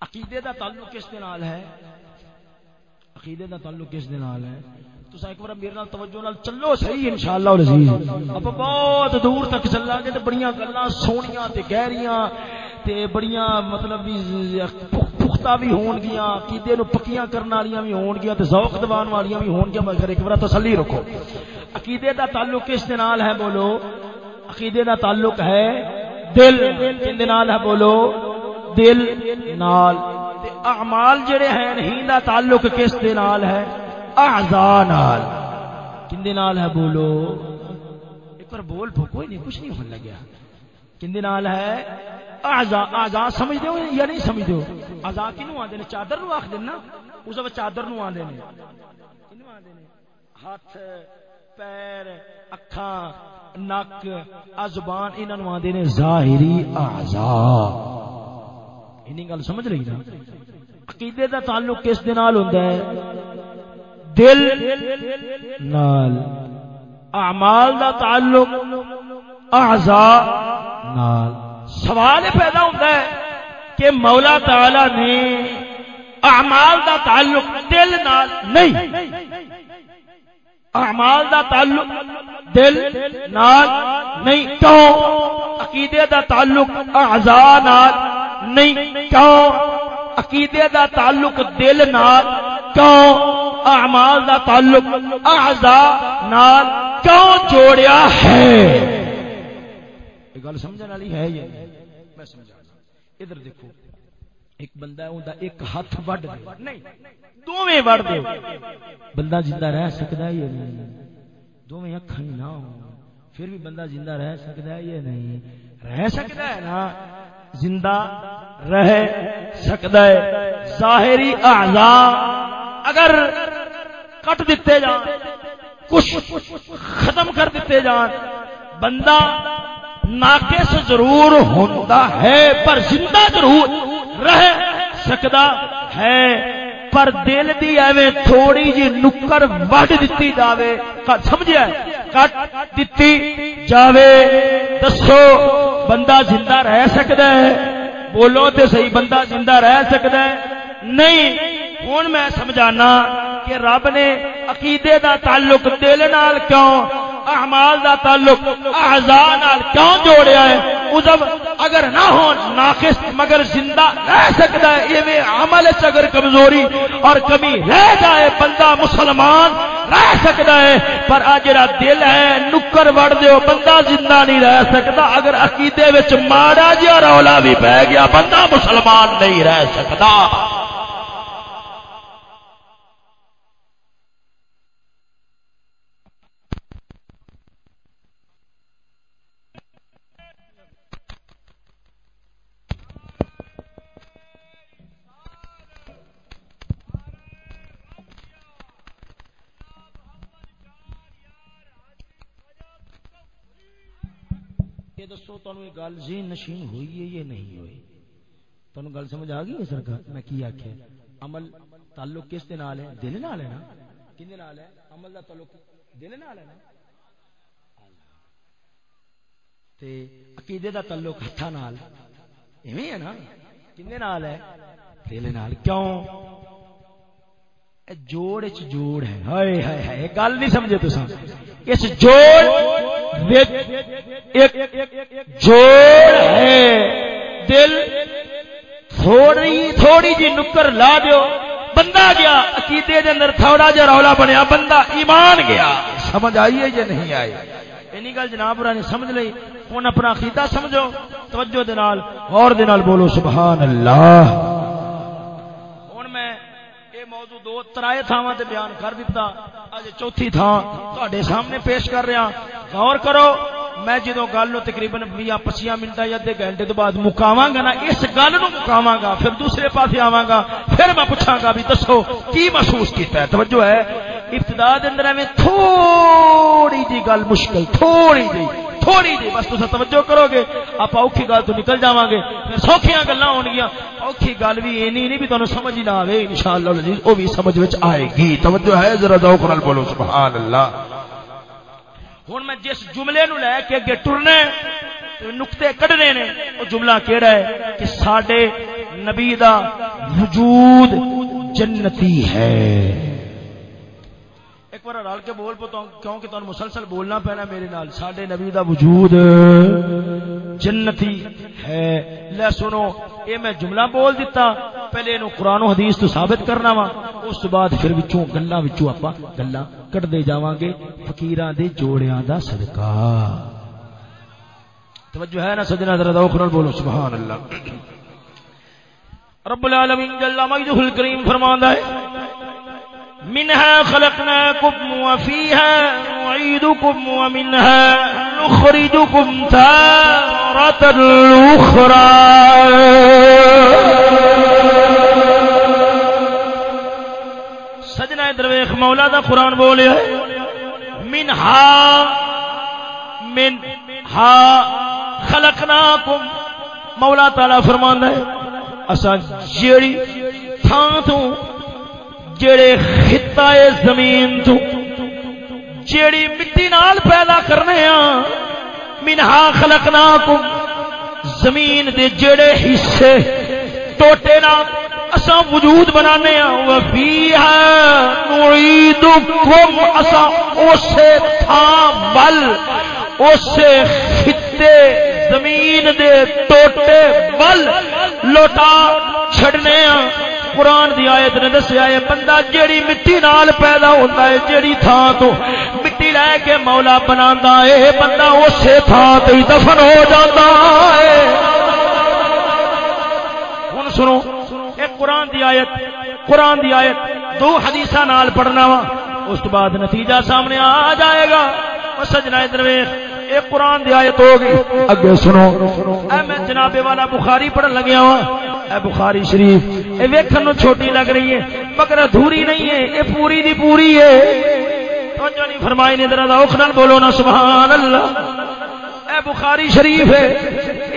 عقیدے دا تعلق کس دے نال ہے؟ عقیدے دا تعلق کس دے نال ہے؟ تو ایک بار میرے نال توجہ نال چلو صحیح، انشاءاللہ العزیز اب بہت دور تک چلا گے، تے بڑیاں گلاں سونیاں تے گہریاں تے بڑیاں مطلب بھی پختہ بھی ہون گیاں عقیدے نو پکیاں کرن والیاں بھی ہون گیاں تے ذوق دوان والیاں بھی ہون گیاں مگر ایک بار تسلی رکھو۔ عقیدے دا تعلق کس دے نال ہے، بولو۔ عقیدے دا تعلق ہے دل کس دے نال ہے، بولو۔ دل، نال۔ تے اعمال جڑے ہیں ہی دا تعلق کس دے نال ہے؟ اعضاء نال۔ کندے نال ہے، بولو۔ ایک بار بول پو کوئی نہیں، کچھ نہیں ہونے لگیا۔ کندے نال ہے؟ اعضا اعضا سمجھ دو یا نہیں سمجھ دو اعضا کینو آندے نے؟ چادر نو آکھ دینا۔ اس وقت چادر نو آندے نے۔ کینو آندے نے ہاتھ، پیر، اکھاں، نک زبان انہاں نو آندے نے ظاہری اعضا۔ اینی گل سمجھ رہی نا؟ عقیدے دا تعلق کس دے نال ہوندا ہے؟ دل نال۔ اعمال دا تعلق اعضاء نال۔ سوال پیدا ہوتا ہے کہ مولا تعالی نے اعمال دا تعلق دل نال نہیں۔ اعمال دا تعلق دل نال نہیں۔ کیوں؟ عقیدے دا تعلق اعضاء نال نہیں۔ کیوں؟ عقیدے دا تعلق دل نال۔ کیوں؟ اعمال دا تعلق اعضاء نال۔ کیوں جوڑیا ہے؟ یہ گل سمجھنے والی ہے یہ میں سمجھانا۔ ادھر دیکھو ایک بندہ ہے اوندا ایک ہاتھ وڈ دے۔ نہیں دوویں وڈ دے۔ بندہ زندہ رہ سکدا ہے یا نہیں؟ دوویں اکھاں نہ ہوں۔ پھر بھی بندہ زندہ رہ سکتا ہے یا نہیں؟ رہ سکتا ہے نا۔ زندہ رہ سکتا ہے۔ ظاہری اعضاء اگر کٹ دیتے جان کچھ ختم کر دیتے جان بندہ ناقص ضرور ہوتا ہے، پر زندہ ضرور رہ سکتا ہے۔ پر دل دی ایویں تھوڑی جی نکر وڈ دیتی جاوے سمجھیا کٹ دیتی جاوے۔ دسو، بندہ زندہ رہ سکتا ہے۔ بولو تے صحیح، بندہ زندہ رہ سکتا ہے۔ نہیں ہوں میں سمجھانا کہ رب نے عقیدے دا تعلق دل نال کیوں اعمال دا تعلق اعضاء نال کیوں جوڑیا ہے؟ عزب اگر نہ ہو ناقص، مگر زندہ رہ سکتا ہے یہ میں عمل اگر کمزوری اور کمی رہ جائے، بندہ مسلمان رہ سکتا ہے، پر آ جڑا دل ہے، نکر وڑ دیو بندہ زندہ نہیں رہ سکتا۔ اگر عقیدے وچ ماڑا جا رولا بھی پہ گیا، بندہ مسلمان نہیں رہ سکتا۔ یہ دسو تمہیں گل جی نشین ہوئی ہے یا نہیں ہوئی؟ تمہیں گل سمجھ آ گئی ہے سرکار؟ میں کی آخیا عمل تعلق کس دے نال ہے؟ دل نال ہے نا؟ کن نال ہے؟ عمل دا تعلق دل نال ہے نا؟ تے عقیدے دا تعلق ہتھاں نال۔ ایویں ہے نا؟ کن نال ہے؟ دل نال۔ کیوں؟ جوڑ چ جوڑ ہے۔ ہائے ہائے ہائے گل نہیں سمجھے تو اس جوڑ جوڑ ہے۔ دل تھوڑی تھوڑی جی نکر لا دیو۔ بندہ گیا، عقیدے دے اندر تھوڑا جا رولا بنیا، بندہ ایمان گیا۔ سمجھ آئیے یا نہیں آئی؟ اینی گل جناب نے سمجھ لئی۔ ہوں اپنا عقیدہ سمجھو، توجہ دے نال اور دے نال بولو، سبحان اللہ۔ ہوں میں یہ موضوع دو ترائے تھاواں تے بیان کر دیتا اج چوتھی تھان تواڈے سامنے پیش کر رہا۔ غور کرو، میں جدو گل نو تقریباً بھی پچیاں منٹ یا ادھے گھنٹے تو بعد مکاواں گا نا، اس گل نو مکاواں گا پھر دوسرے پاسے آواں گا پھر میں پوچھاں گا بھی دسو، کی محسوس کیتا ہے؟ توجہ ہے۔ ابتدا اندر میں تھوڑی جی گل مشکل، تھوڑی جی تھوڑی جی بس تصا توجہ کرو گے آپ اوکھی گل تو نکل جاواں گے پھر سوکھیاں گلاں ہون گیاں اوکھی گل بھی اینی نہیں بھی تانوں سمجھ نہ آوے، انشاءاللہ العزیز، او بھی سمجھ وچ آئے گی۔ توجہ ہے، ذرا ذوق نال بولو، سبحان اللہ۔ ہوں میں جس جملے نو لے کے اگے ٹرنے نقطے کڈنے نے وہ جملہ کہڑا ہے کہ سڈے نبی دا وجود جنتی ہے۔ ایک بار رل کے بول پتا کیوں کہ تمہیں مسلسل بولنا پینا میرے نال سڈے نبی دا وجود جنتی ہے۔ لے سنو، اے میں جملہ بول دیتا پہلے انہوں قرآن و حدیث تو ثابت کرنا وا، اس بعد پھر وچوں گلاں وچوں اپا گلاں کڈتے جاواں گے فقیراں دے جوڑیاں دا صدقہ۔ توجہ ہے نا سجنا، ذرا ذوق نال بولو، سبحان اللہ۔ رب العالمین جل مجدہ الکریم فرماندا ہے منها خلقناكم وفيها نعيدكم ومنها نخرجكم تارة أخرى سجنا درویخ مولا دا قرآن بولے من ہا من ہا خلقناکم. مولا تعالی فرمان ہے اسا جیڑی تھان تو جڑے خطہ زمین تو جیڑی مٹی نال پیدا کرنے ہاں منہا خلقناکم زمین دے جڑے حصے ٹوٹے نال اساں وجود بنانے ہاں وفیہا نعیدکم، اساں اسے تھا ول اسے خطے زمین دے ٹوٹے ول لوٹا چھڑنے ہاں۔ قرآن دی آیت نے دسیا ہے بندہ جیڑی مٹی نال پیدا ہوتا ہے جیڑی تھان تو مٹی لے کے مولا بنا ہے بندہ اسی تھان تے دفن ہو جاتا ہے۔ ہن سنو ایک قرآن دی آیت قرآن دی آیت دو حدیث نال پڑھنا وا اس تو بعد نتیجہ سامنے آ جائے گا۔ سجنا ادھر یہ قرآن دی آیت ہوگی اگے سنو۔ اے میں جناب والا بخاری پڑھن لگیا ہوں اے بخاری شریف، اے ویکھن نو چھوٹی لگ رہی ہے، مگر ادھوری نہیں ہے، اے پوری دی پوری ہے۔ توجہ نہیں فرمائی نے، ذرا اوکھ نال بولو نا، سبحان اللہ۔ اے بخاری شریف ہے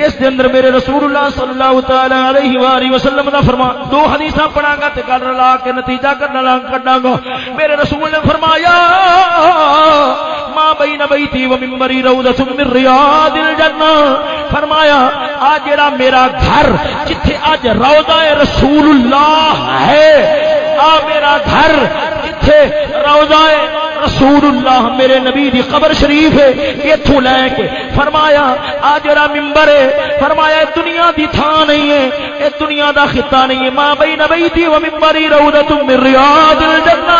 اس دے اندر میرے رسول اللہ صلی اللہ تعالی علیہ والہ وسلم دا فرمان دو حدیثاں پڑھاں گا تے گل لا کے نتیجہ کرنا لا کڈاں گا میرے رسول نے فرمایا، ما بین بیتی و منبری روضۃ من ریاض الجنہ۔ فرمایا آ جڑا میرا گھر جتھے اج روضہ رسول اللہ ہے، آ میرا گھر جتھے روضہ رسول اللہ میرے نبی دی قبر شریف ہے اتو لے کے۔ فرمایا آ جڑا ممبر ہے۔ فرمایا دنیا دی تھان نہیں ہے۔ اے دنیا دا خطہ نہیں ہے۔ ماں بئی نبی تھی وہ ممبری روضت من ریاض الجنہ۔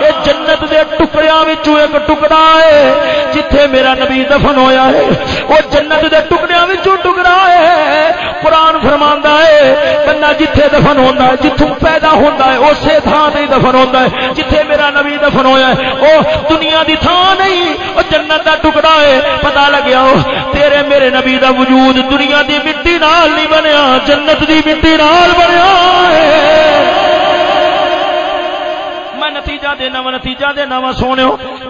اے جنت دے ٹکڑیاں وچوں ایک ٹکڑا ہے، جتھے میرا نبی دفن ہویا ہے۔ او جنت دے ٹکڑیاں وچوں ٹکڑا ہے۔ قرآن فرماندا ہے، بندہ جتھے دفن ہوندا ہے، جتھوں پیدا ہوندا ہے، اسی تھان تے دفن ہوندا ہے۔ جتھے میرا نبی دفن ہویا ہے۔ او دنیا دی تھان نہیں او جنت دا ٹکڑا ہے۔ پتہ لگیا او تیرے میرے نبی دا وجود دنیا دی مٹی نال نہیں بنیا، جنت دی مٹی نال بنیا ہے۔ نتیجہ دینا وا، نتیجہ دینا وا سونے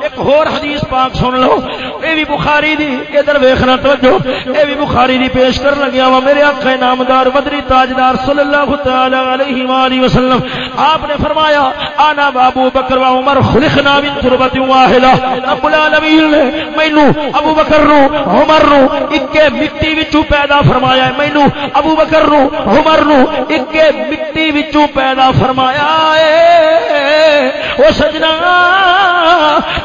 ایک ہور حدیث پاک سن لو۔ اے بھی بخاری دی ادھر ویکھنا توجہ۔ اے بھی بخاری دی پیش کر لگیا وا۔ میرے آقا نامدار بدری تاجدار صلی اللہ تعالی علیہ والہ وسلم۔ آپ نے فرمایا انا ابو بکر و عمر خلقنا من تربت واحدہ۔ رب العالمین نے مینوں ابو بکر نو عمر نو اکے مٹی وچوں پیدا فرمایا ہے۔ مینوں ابو بکر نو عمر نو اکے مٹی وچوں پیدا فرمایا ہے۔ وہ سجنا۔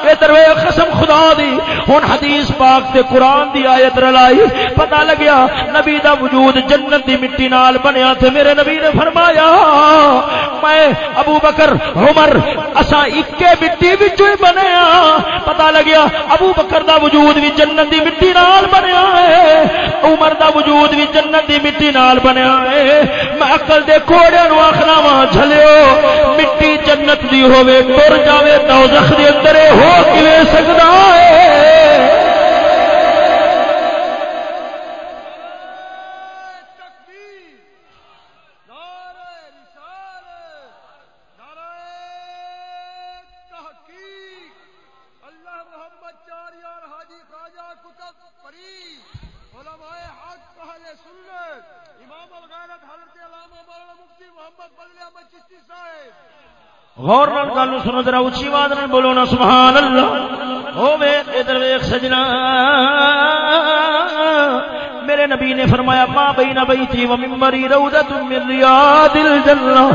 ادھر قسم خدا دی۔ ہوں حدیث پاک تے قرآن دی آیت رلائی۔ پتا لگیا نبی دا وجود جنت دی مٹی نال بنیا تے میرے نبی نے فرمایا، میں ابو بکر، عمر اسا اکے مٹی وچوں ہی بنیا ہاں۔ پتا لگیا ابو بکر دا وجود بھی جنت دی مٹی نال بنیا ہے۔ عمر دا وجود بھی جنت دی مٹی نال بنیا ہے۔ میں عقل دے کوڑے نو آخنا وا جھلیو، مٹی جنت دی ہوے ٹر جاوے دوزخ دے اندر ہو کیویں سکدا ہے؟ غور نال گل سنو، ذرا اچھی آواز نال بولو نا، سبحان اللہ۔ او وے ادھر ویکھ سجنا۔ میرے نبی نے فرمایا، ما بین بیتی و منبری روضۃ من ریاض الجنہ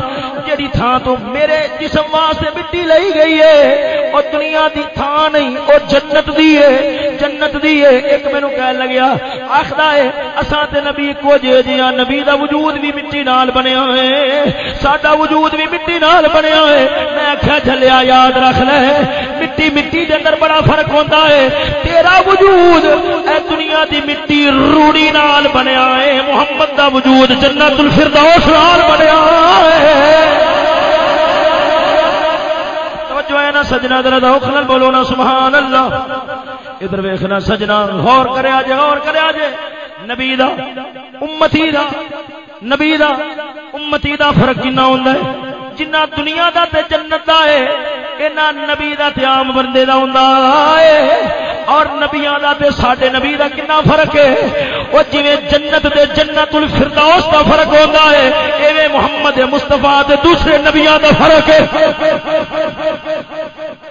جڑی تھان تو میرے جسم واسطے مٹی لئی گئی ہے او دنیا دی تھان نہیں او جنت دی ہے، جنت دی ہے۔ ایک مینوں کہن لگیا آکھدا ہے، اساں تے نبی کو جے جیاں نبی دا وجود بھی مٹی نال بنیا ہے، ساڈا وجود بھی مٹی نال بنیا ہے۔ میں آکھیا، جھلیا، یاد رکھ لے مٹی مٹی دے اندر بڑا فرق ہوندا ہے۔ تیرا وجود اے دنیا دی مٹی روڑی نال بنیا ہے۔ محمد دا وجود جنت الفردوس نال بنیا ہے۔ توجہ ہے نا سجنا، ذرا ذوق نال بولو نا سبحان اللہ ادھر ویکھنا سجنا، غور کریا جے غور کریا جے نبی دا، امتی دا، نبی دا، امتی دا فرق کنا ہوندا ہے۔ جنہ دنیا دا تے جنت دا ہے اینا نبی دا تے عام بندے دا ہوندا ہے۔ اور نبیاں دا تے ساڈے نبی دا کنا فرق ہے۔ او جویں جنت تے جنت الفردوس دا فرق ہوندا ہے، ایویں محمد مصطفی تے دوسرے نبیاں دا فرق ہے۔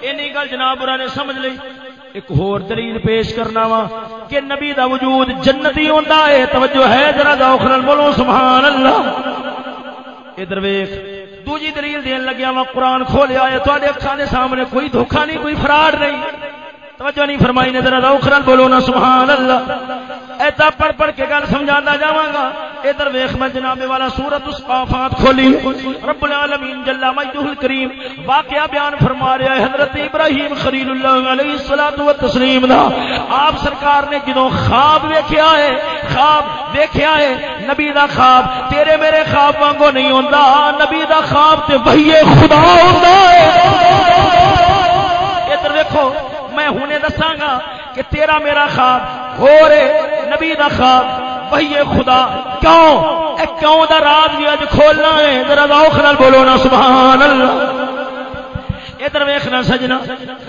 اینی گل جناب برا نے سمجھ لئی ایک ہور دلیل پیش کرنا وا کہ نبی دا وجود جنتی ہوندا ہے۔ توجہ ہے ذرا ذوق نال بولو، سبحان اللہ۔ ادھر ویکھ۔ دوجی دلیل دین لگیا وا قرآن کھولیا ہے تواڈے اکھاں دے سامنے کوئی دھوکا نہیں، کوئی فراڈ نہیں۔ توجہ نہیں فرمائی نے ذرا ذوق بولو نا، سبحان اللہ۔ ایتا پڑھ پڑھ کے گل سمجھاندا جاواں گا۔ ادھر ویکھ میں جناب والا سورۃ الصافات کھولی۔ رب العالمین جل مجدہ الکریم واقعہ بیان فرما رہا ہے۔ حضرت ابراہیم خلیل اللہ علیہ الصلوۃ والتسلیم دا۔ آپ سرکار نے جدوں خواب ویکھیا ہے، خواب ویکھیا ہے، نبی دا خواب تیرے میرے خواب وانگو نہیں ہوندا۔ نبی دا خواب تے وحی خدا ہوندا ہے۔ ادھر دیکھو میں ہنے دساگا کہ تیرا میرا خواب ہو رے نبی دا خواب وہی خدا، کیوں؟ اے کیوں دا راز بھی اج کھولنا ہے؟ ذرا ذوق نال بولو نا سبحان اللہ ادھر ویکھنا سجنا،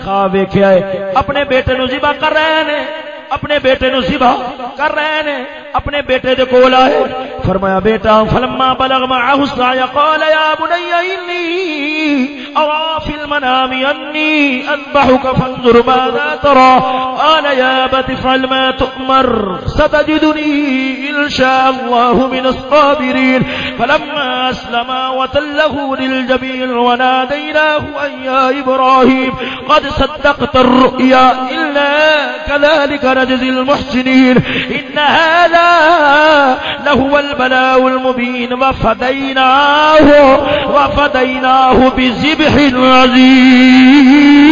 خواب ویکھیا ہے، اپنے بیٹے نو ذبح کر رہے ہیں اپنے بیٹے نو ذبح کر رہے ہیں اپنے بیٹے دے کول آئے۔ فرمایا، بیٹا، فلما بلغ معه السعي قال يا بني اني ارى في المنام اني اذبحك فانظر ماذا ترى۔ قال يا ابت افعل ما تؤمر ستجدني ان شاء الله من الصابرين فلما اسلم، وتله للجبين وناديناه ان يا ابراهيم قد صدقت الرؤيا الا كذلك نجزي المحسنين ان هذا لهو البلاء المبين وفديناه وفديناه بذبح عظيم.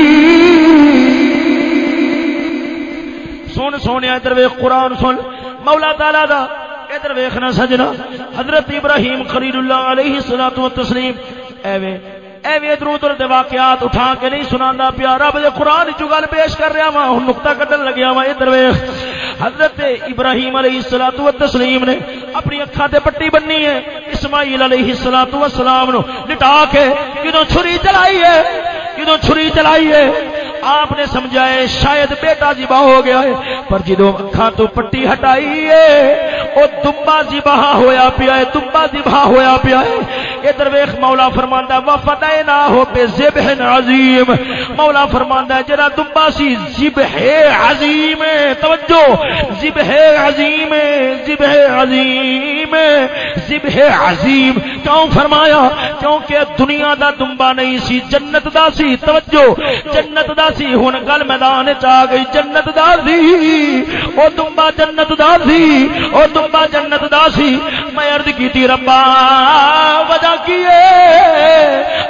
سن سونے ادھر ویخ قرآن سن۔ مولا تعالی دا ادھر ویخنا سجنا۔ حضرت ابراہیم خلیل اللہ علیہ الصلوۃ والتسلیم۔ ایویں ایویں ادھر ادھر دے واقعات اٹھا کے نہیں سناندا پیا۔ رب دے قرآن چ گل پیش کر رہا وا ہن نقطہ کڈن لگیا وا ادھر ویخ حضرت ابراہیم علیہ الصلوۃ والتسلیم نے اپنی اکھاں تے پٹی بننی ہے، اسماعیل علیہ الصلوۃ والسلام نو لٹا کے جدوں چھری چلائی ہے جدوں چھری چلائی ہے۔ آپ نے سمجھا ہے شاید بیٹا جی ذبح ہو گیا ہے، پر جدو اکھاں تو پٹی ہٹائی ہے او دمبا ذبح جی ہویا پیا ہے دمبا ذبح جی ہویا پیا ہے۔ ادھر ویکھ، مولا فرماندا ہے وفدینا ہو بے ذبح عظیم۔ مولا فرماندا ہے، جڑا دمبا سی، ذبح عظیم۔ توجہ، ذبح عظیم ذبح عظیم ذبح عظیم۔ کیوں فرمایا؟ کیونکہ دنیا دا دمبا نہیں سی، جنت دا سی۔ توجہ، جنت دا سی۔ ہن گل میدان چ آ گئی، جنت دا سی۔ او دمبا جنت دا سی، او دمبا جنت دا سی، میں عرض کیتی، ربا، وجہ کی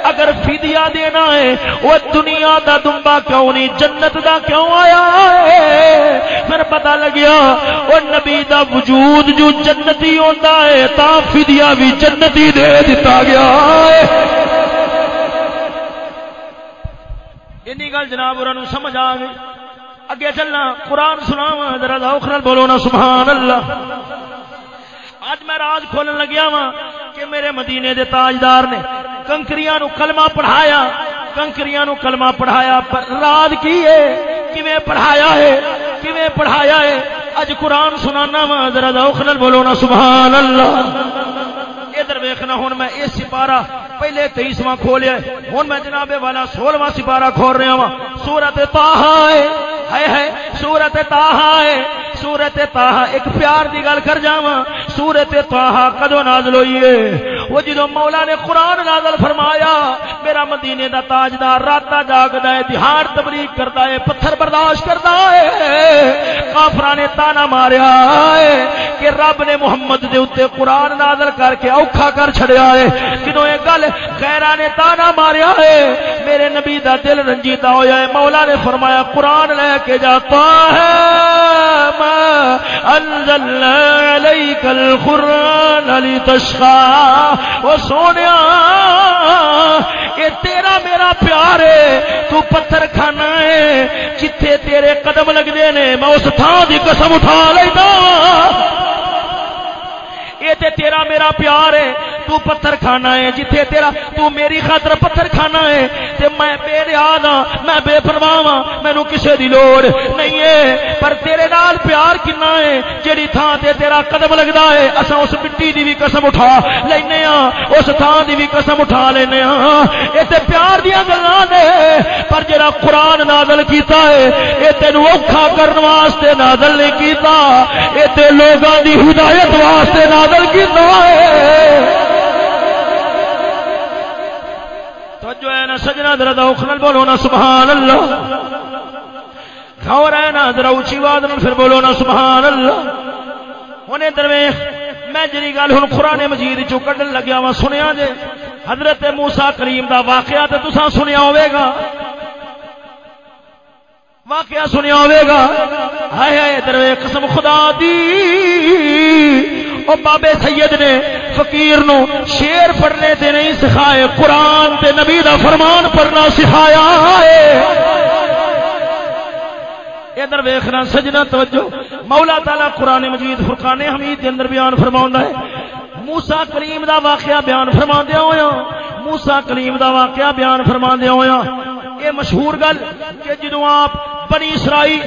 اگر فدیہ دینا ہے، وہ دنیا دا دمبا کیوں نہیں، جنت دا کیوں آیا ہے؟ پھر پتہ لگیا، وہ نبی دا وجود جو جنتی ہوندا ہے، تا فدیہ بھی جنتی دے دیتا گیا ہے۔ اینی گل جناب اور سمجھ آ گئی۔ اگے چلنا، قرآن سنا ذرا ذوق بولو نا سبحان اللہ اج میں راز کھولن لگیا وا کہ میرے مدینے دے تاجدار نے کنکریاں نو کلمہ پڑھایا، کنکریاں نو کلمہ پڑھایا، پر راز کی ہے؟ کیویں پڑھایا ہے؟ کیویں پڑھایا ہے؟ اج قرآن سنانا وا ذرا ذوق بولو نا سبحان اللہ ادھر ویخنا ہوں میں یہ سپارا پہلے تیسواں کھولیا ہوں میں جناب والا سولہواں سپارا کھول رہا وا سورت تاہا ہے۔ سورت تاہا ہے۔ سورت تاہا ایک پیار دی گل کر جاواں۔ سورت تاہا کدو نازل ہوئی ہے؟ وہ جدو مولا نے قرآن نازل فرمایا، میرا مدینے دا تاجدار راتا جاگدا ہے دہاڑ تبلیغ کرتا ہے، پتھر برداشت کرتا ہے۔ کافرا نے تانا ماریا ہے کہ رب نے محمد دے اتنے قرآن نازل کر کے اوکھا کر چھڑیا ہے۔ جدو یہ گل خیرا نے تانا ماریا ہے۔ میرے نبی دا دل رنجیتا ہوا ہے۔ مولا نے فرمایا، قرآن لے کے جاتا ہے۔ ما انزلنا عليك القرآن لتشقى وہ سونے یہ تیرا میرا پیار ہے۔ تو پتھر کھانا ہے، جتھے تیرے قدم لگتے نے میں اس تھان کی قسم اٹھا لینا یہ ہاں۔ تے تیرا میرا پیار ہے۔ تو پتھر کھانا ہے، جتھے تیرا تو میری خاطر پتھر کھانا ہے۔ تے میں بے ریاد ہاں میں بے پرواہ ہاں مینوں کسے دی لوڑ نہیں ہے۔ پر تیرے نال پیار کنا ہے، جیڑی تھان تے تیرا قدم لگدا ہے، اساں اس مٹی دی بھی قسم اٹھا لینے ہاں اس تھان دی بھی قسم اٹھا لینے ہاں اے تے پیار دیاں گلاں نے، پر جڑا قرآن نازل کیتا ہے، اے تینوں اوکھا کرن واسطے نازل نہیں کیتا۔ اے تے لوگاں دی ہدایت واسطے نازل نازل کیتا ہے۔ توجہ ہے نا سجنا درد اوکھل بولو نا سبحان اللہ غور ہے نا ذرا اونچی آواز میں پھر بولو نا سبحان اللہ ہن درویش میں جی گل ہوں قرآن مجید چو کڈن لگیا وا سنیا جے، حضرت موسا کریم دا واقعہ تو تسا سنیا ہوئے گا۔ واقعہ سنیا ہوئے گا۔ ہائے ہائے دروے قسم خدا دی۔ او بابے سید نے فقیر نو شیر پڑھنے تے نہیں سکھائے، قرآن تے نبی دا فرمان پڑھنا سکھایا ہے۔ ادھر ویخنا سجنا توجہ، مولا تعالی قرآن مجید فرقان حمید کے اندر بیان فرما ہے۔ موسا کریم دا واقعہ بیان فرما دیا ہوا ہاں۔ موسا کریم دا واقعہ بیان فرما دیا ہوا ہاں۔ یہ مشہور گل کہ جدو آپ بنی اسرائیل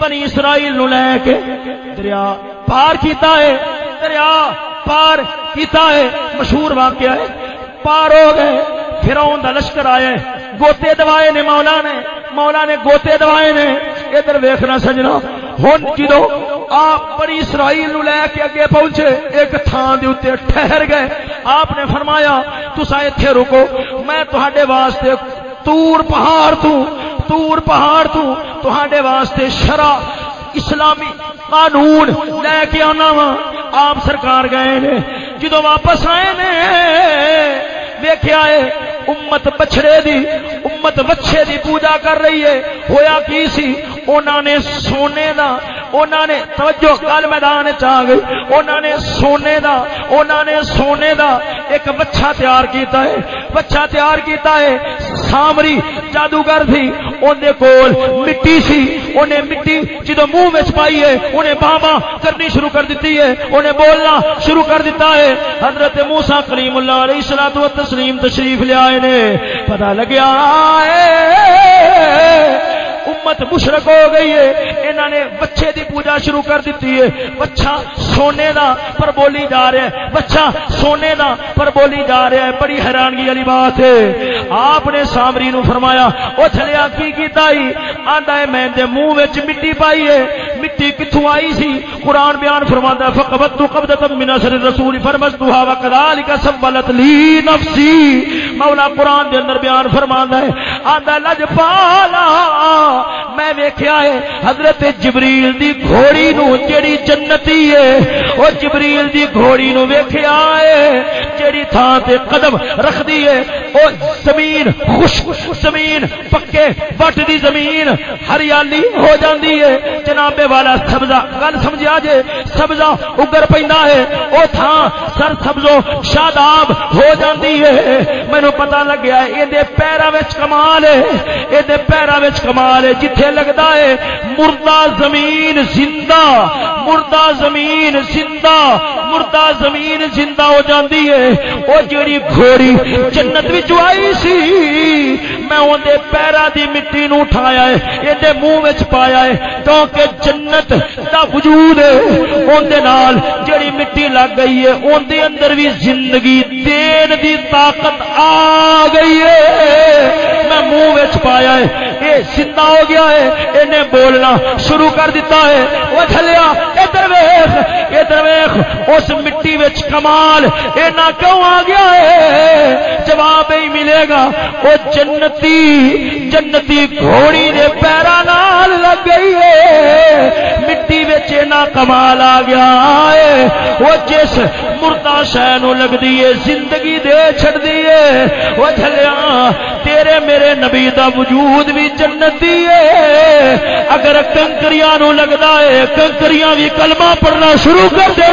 بنی اسرائیل نو لے کے دریا پار کیتا ہے دریا پار کیتا ہے، مشہور واقعہ ہے۔ پار ہو گئے پھر دا لشکر آئے گوتے دوائے نے مولا نے مولا نے گوتے دوائے نے۔ ادھر ویخنا سجنا ہوں جدو آپ بڑی اسرائیل نو لے کے اگے پہنچے، ایک تھان دے اتنے ٹھہر گئے۔ آپ نے فرمایا تسا اتنے رکو، میں تھوڑے واسطے تور پہاڑ تو تور پہاڑ تو تھوڑے واسطے شرع اسلامی قانون لے کے آنا وا۔ آپ سرکار گئے نے۔ جدو واپس آئے نے ویخیا ہے، امت بچھڑے دی، امت بچے دی پوجا کر رہی ہے۔ ہویا کی سی؟ انہوں نے سونے دا انہوں نے توجہ کل میدان چ گئی۔ انہوں نے سونے دا انہوں نے سونے دا ایک بچہ تیار کیتا ہے۔ بچہ تیار کیتا ہے، سامری جادوگر تھی۔ اندر کول مٹی سی۔ انہیں مٹی جدو منہ میں پائی ہے انہیں بابا کرنی شروع کر دیتی ہے۔ انہیں بولنا شروع کر دیتا ہے۔ حضرت موسا کریم اللہ علیہ السلام تسلیم تشریف لیا نے۔ پتا لگیا امت مشرق ہو گئی ہے۔ انہوں نے بچے دی پوجا شروع کر دیتی ہے۔ بچہ سونے دا پر بولی جا رہا ہے۔ بچہ سونے دا پر بولی جا رہا ہے۔ بڑی حیرانگی والی بات ہے۔ آپ نے سامری نو فرمایا او چلیا کی کیتا ہی؟ آندا ہے، میں دے منہ وچ مٹی پائی ہے۔ مٹی کتھوں آئی سی؟ قرآن بیان فرماندا ہے فقبت قبضۃ من اثر الرسول فرمستها وكذلك سبلت لي نفسي مولا قرآن دے اندر بیان فرماندا ہے۔ آندا لج پالا میں ویکھیا ہے، حضرت جبریل دی گھوڑی نو جڑی جنتی ہے، او جبریل دی گھوڑی نو ویکھیا ہے جڑی تھان تے قدم رکھدی ہے، او زمین خشک، زمین پکے وٹ دی زمین ہریالی ہو جاندی ہے۔ جناب والا سبزہ، گل سمجھا جے، سبزہ اگر پیندا ہے، او تھان سر سبزو شاداب ہو جاندی ہے۔ مینوں پتہ لگیا ہے اے دے پیراں وچ کمال ہے اے دے پیراں وچ کمال ہے جتھے لگتا ہے، مردہ زمین زندہ، مردہ زمین زندہ، مردہ زمین زندہ ہو جاندی ہے۔ وہ جڑی گھوڑی جنت بھی آئی سی، میں اندر پیرا دی مٹی نو اٹھایا ہے یہ منہ میں پایا ہے۔ کیونکہ جنت دا وجود ہے اندر نال جڑی مٹی لگ گئی ہے اندر اندر بھی زندگی دین دی طاقت آ گئی ہے۔ منہ میں پایا ہے، یہ زندہ ہو گیا ہے، انہیں بولنا شروع کر دیتا ہے۔ وہ چلیا ادھر ویخ ادھر ویخ اس مٹی وچ کمال اینا کیوں آ گیا ہے؟ جواب ہی ملے گا، وہ جنتی جنتی گھوڑی دے پیرا نال لگ گئی ہے۔ مٹی چینا کمال آ گیا ہے، وہ جس مردہ شہ نو لگدی ہے، زندگی دے چڑ دیے وہ چلیا تیرے میرے نبی دا وجود بھی جنتی ہے۔ اگر کنکریاں لگتا ہے، کنکریاں بھی کلمہ پڑھنا شروع کر دیں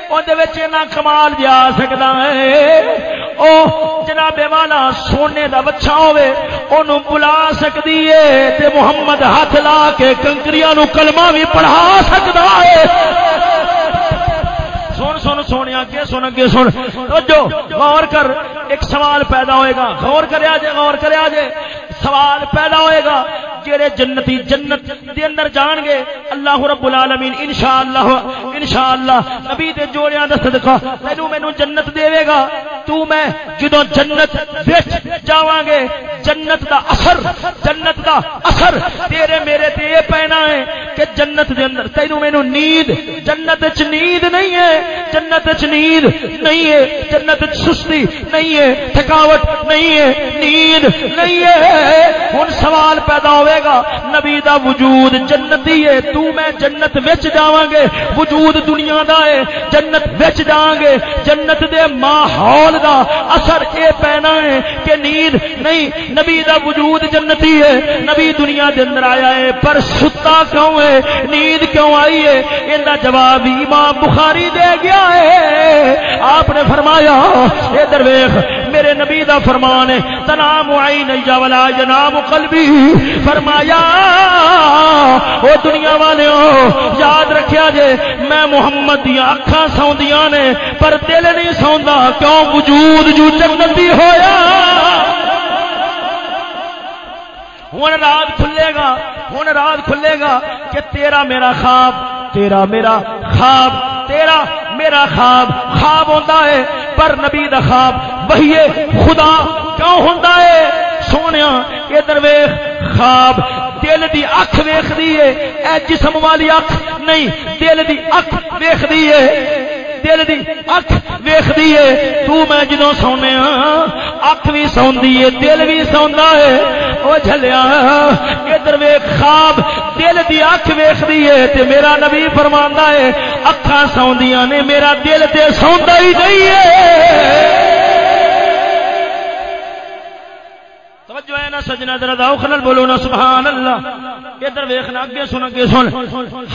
وہ کمال جا سکتا ہے جناب والا سونے کا بچا ہوے بلا ہے تے محمد ہاتھ لا کے کنکریاں نو کلمہ بھی پڑھا سکتا ہے سن سن سونے اگے سن اگے سن جو غور کر ایک سوال پیدا ہوئے گا غور کریا جے غور کریا جے سوال پیدا ہوئے گا۔ جڑے جنتی جنت دے اندر جان گے، اللہ رب العالمین انشاءاللہ انشاءاللہ نبی دے جوڑیاں دا صدقہ مینوں مینوں جنت دے گا۔ تو میں جدوں جنت وچ جاواں گے، جنت دا اثر، جنت دا اثر تیرے میرے تے اے پینا ہے کہ جنت دے اندر تینوں مینوں نیند، جنت وچ نیند نہیں ہے، جنت وچ نیند نہیں ہے، جنت وچ سستی نہیں ہے، تھکاوٹ نہیں ہے، نیند نہیں ہے۔ ہن سوال پیدا ہوئے گا، نبی دا وجود جنتی ہے، تو میں جنت وچ جاواں گے، وجود دنیا دا ہے، جنت وچ جاواں گے، جنت دے ماحول دا اثر اے پینا ہے کہ نیند نہیں، نبی دا وجود جنتی ہے، نبی دنیا دے اندر آیا ہے، پر ستا کیوں ہے، نیند کیوں آئی ہے؟ ان کا جواب امام بخاری دے گیا ہے۔ آپ نے فرمایا اے درویش میرے نبی دا فرمان ہے، تنام عین ولا جناب قلبی۔ فرمایا، او دنیا والے یاد رکھیا جے، میں محمد دیا اکھاں سوندیاں نے، پر دل نہیں سوندا کیوں وجود جو جنتی ہویا۔ ہوں رات کھلے گا ہوں رات کھلے گا کہ تیرا میرا خواب تیرا میرا خواب، تیرا میرا خواب خواب ہوتا ہے، پر نبی دا خواب وہی خدا کیوں ہوتا ہے؟ سونے ادھر ویخ خواب، دل دی اکھ ویخ دی ہے، اے جسم والی اکھ نہیں، دل دی اکھ ویخ دی ہے۔ دل دی اکھ ویخ دی ہے، تو میں جدوں سونے ہاں اکھ بھی سوندی ہے، دل بھی سوندا ہے۔ او جھلیا، ادھر ویکھ، خواب، دل دی اکھ ویکھدی ہے، تے میرا نبی فرماندا ہے، اکھاں سوندیاں نے میرا دل تے سوندا ہی نہیں ہے۔ توجہ ہے نا سجنا، ذرا داؤ خلل بولو نا، سبحان اللہ۔ ادھر ویکھنا اگے سن اگے سن۔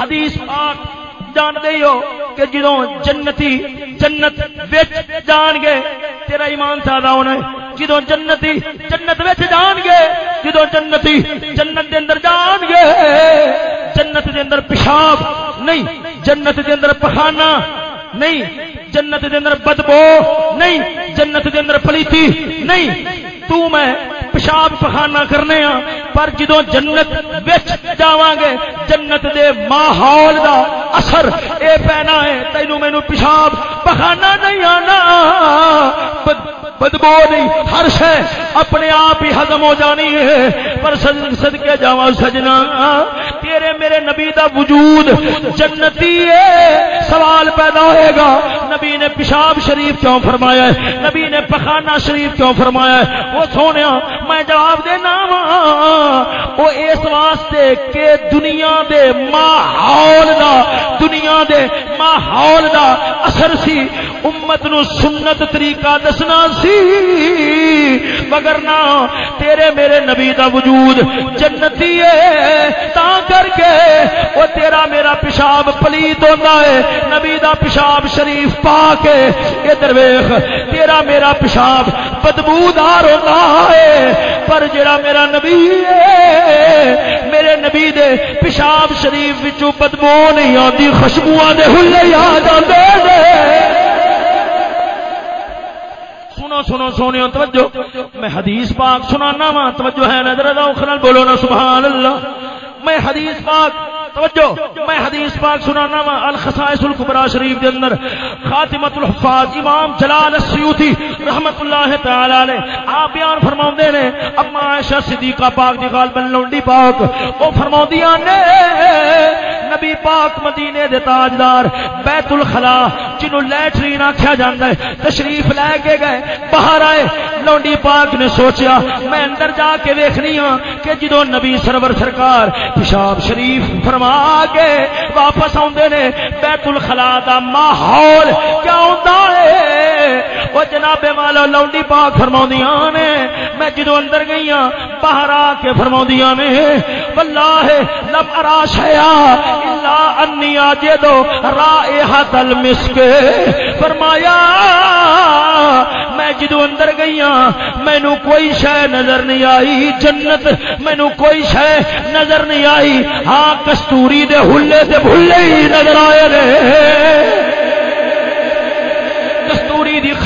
حدیث پاک جان دے ہو کہ جدوں جنتی جنت وچ جان گے، تیرا ایمان سادہ ہونا ہے۔ جدو جنتی جنت وچ جان گے جدو جنتی جنت دے اندر جان گے، جنت دے اندر پیشاب نہیں، جنت دے اندر پخانا نہیں، جنت دے اندر بدبو نہیں، جنت دے اندر پلیتی نہیں۔ تو میں پیشاب پخانا کرنے ہاں پر جدو جنت بچ جاواں گے، جنت دے ماحول دا اثر اے پینا ہے، تینوں مینوں پیشاب پخانا نہیں آنا۔ بدبو نہیں ہر شے اپنے آپ ہی ہضم ہو جانی ہے۔ پر صدقے جاواں سجنا۔ تیرے میرے نبی دا وجود جنتی ہے۔ سوال پیدا ہوئے گا۔ نبی نے پیشاب شریف کیوں فرمایا ہے؟ نبی نے پخانہ شریف کیوں فرمایا ہے؟ وہ سونے میں جواب دینا وہ اس واسطے کہ دنیا دے ماحول دا، دنیا دے ماحول دا اثر سی۔ امت نو سنت طریقہ دسنا سی۔ مگر نہ تیرے میرے نبی دا وجود جنتی ہے، تا کر کے وہ تیرا میرا پیشاب پلیت ہوتا ہے۔ نبی دا پیشاب شریف پا کے ادھر ویخ تیرا میرا پیشاب بدبودار ہوتا ہے۔ پر جڑا میرا نبی ہے، میرے نبی دے پیشاب شریف وچوں بدبو نہیں آتی خوشبو دے ہلے یاد آتے سنو سنو سونے توجہ۔ میں حدیث پاک سنانا وا، توجہ ہے نظر بولو نا، سبحان اللہ۔ میں حدیث پاک توجہ، میں حدیث پاک سنانا وا، الخصائص الکبرى شریف دے اندر، خاتمۃ الحفاظ امام جلال السیوطی رحمت اللہ تعالی علیہ، آپ بیان فرماوندے نے، اما عائشہ صدیقہ پاک دی غالبن لونڈی پاک او فرماوندیاں نے، نبی پاک مدینے دے تاجدار بیت الخلا جنوں لیٹرین آکھیا جاندا ہے، تشریف لے کے گئے، باہر آئے، لونڈی پاک نے سوچیا، میں اندر جا کے ویکھنی ہاں کہ جدوں نبی سرور سرکار پیشاب شریف فرما کے واپس آتے نے بیت الخلا دا ماحول کیا ہوتا ہے؟ وہ جناب والا لونڈی پاک فرما نے، میں جدو اندر گئی ہوں باہر آ کے فرما نے، واللہ لم ارا شیا الا انی اجدو رائحت المسک۔ فرمایا، میں جدو اندر گئی ہوں مینو کوئی شے نظر نہیں آئی، جنت مینو کوئی شے نظر نہیں آئی۔ ہاں کستوری دے ہلے دے بھلے ہی نظر آئے رہے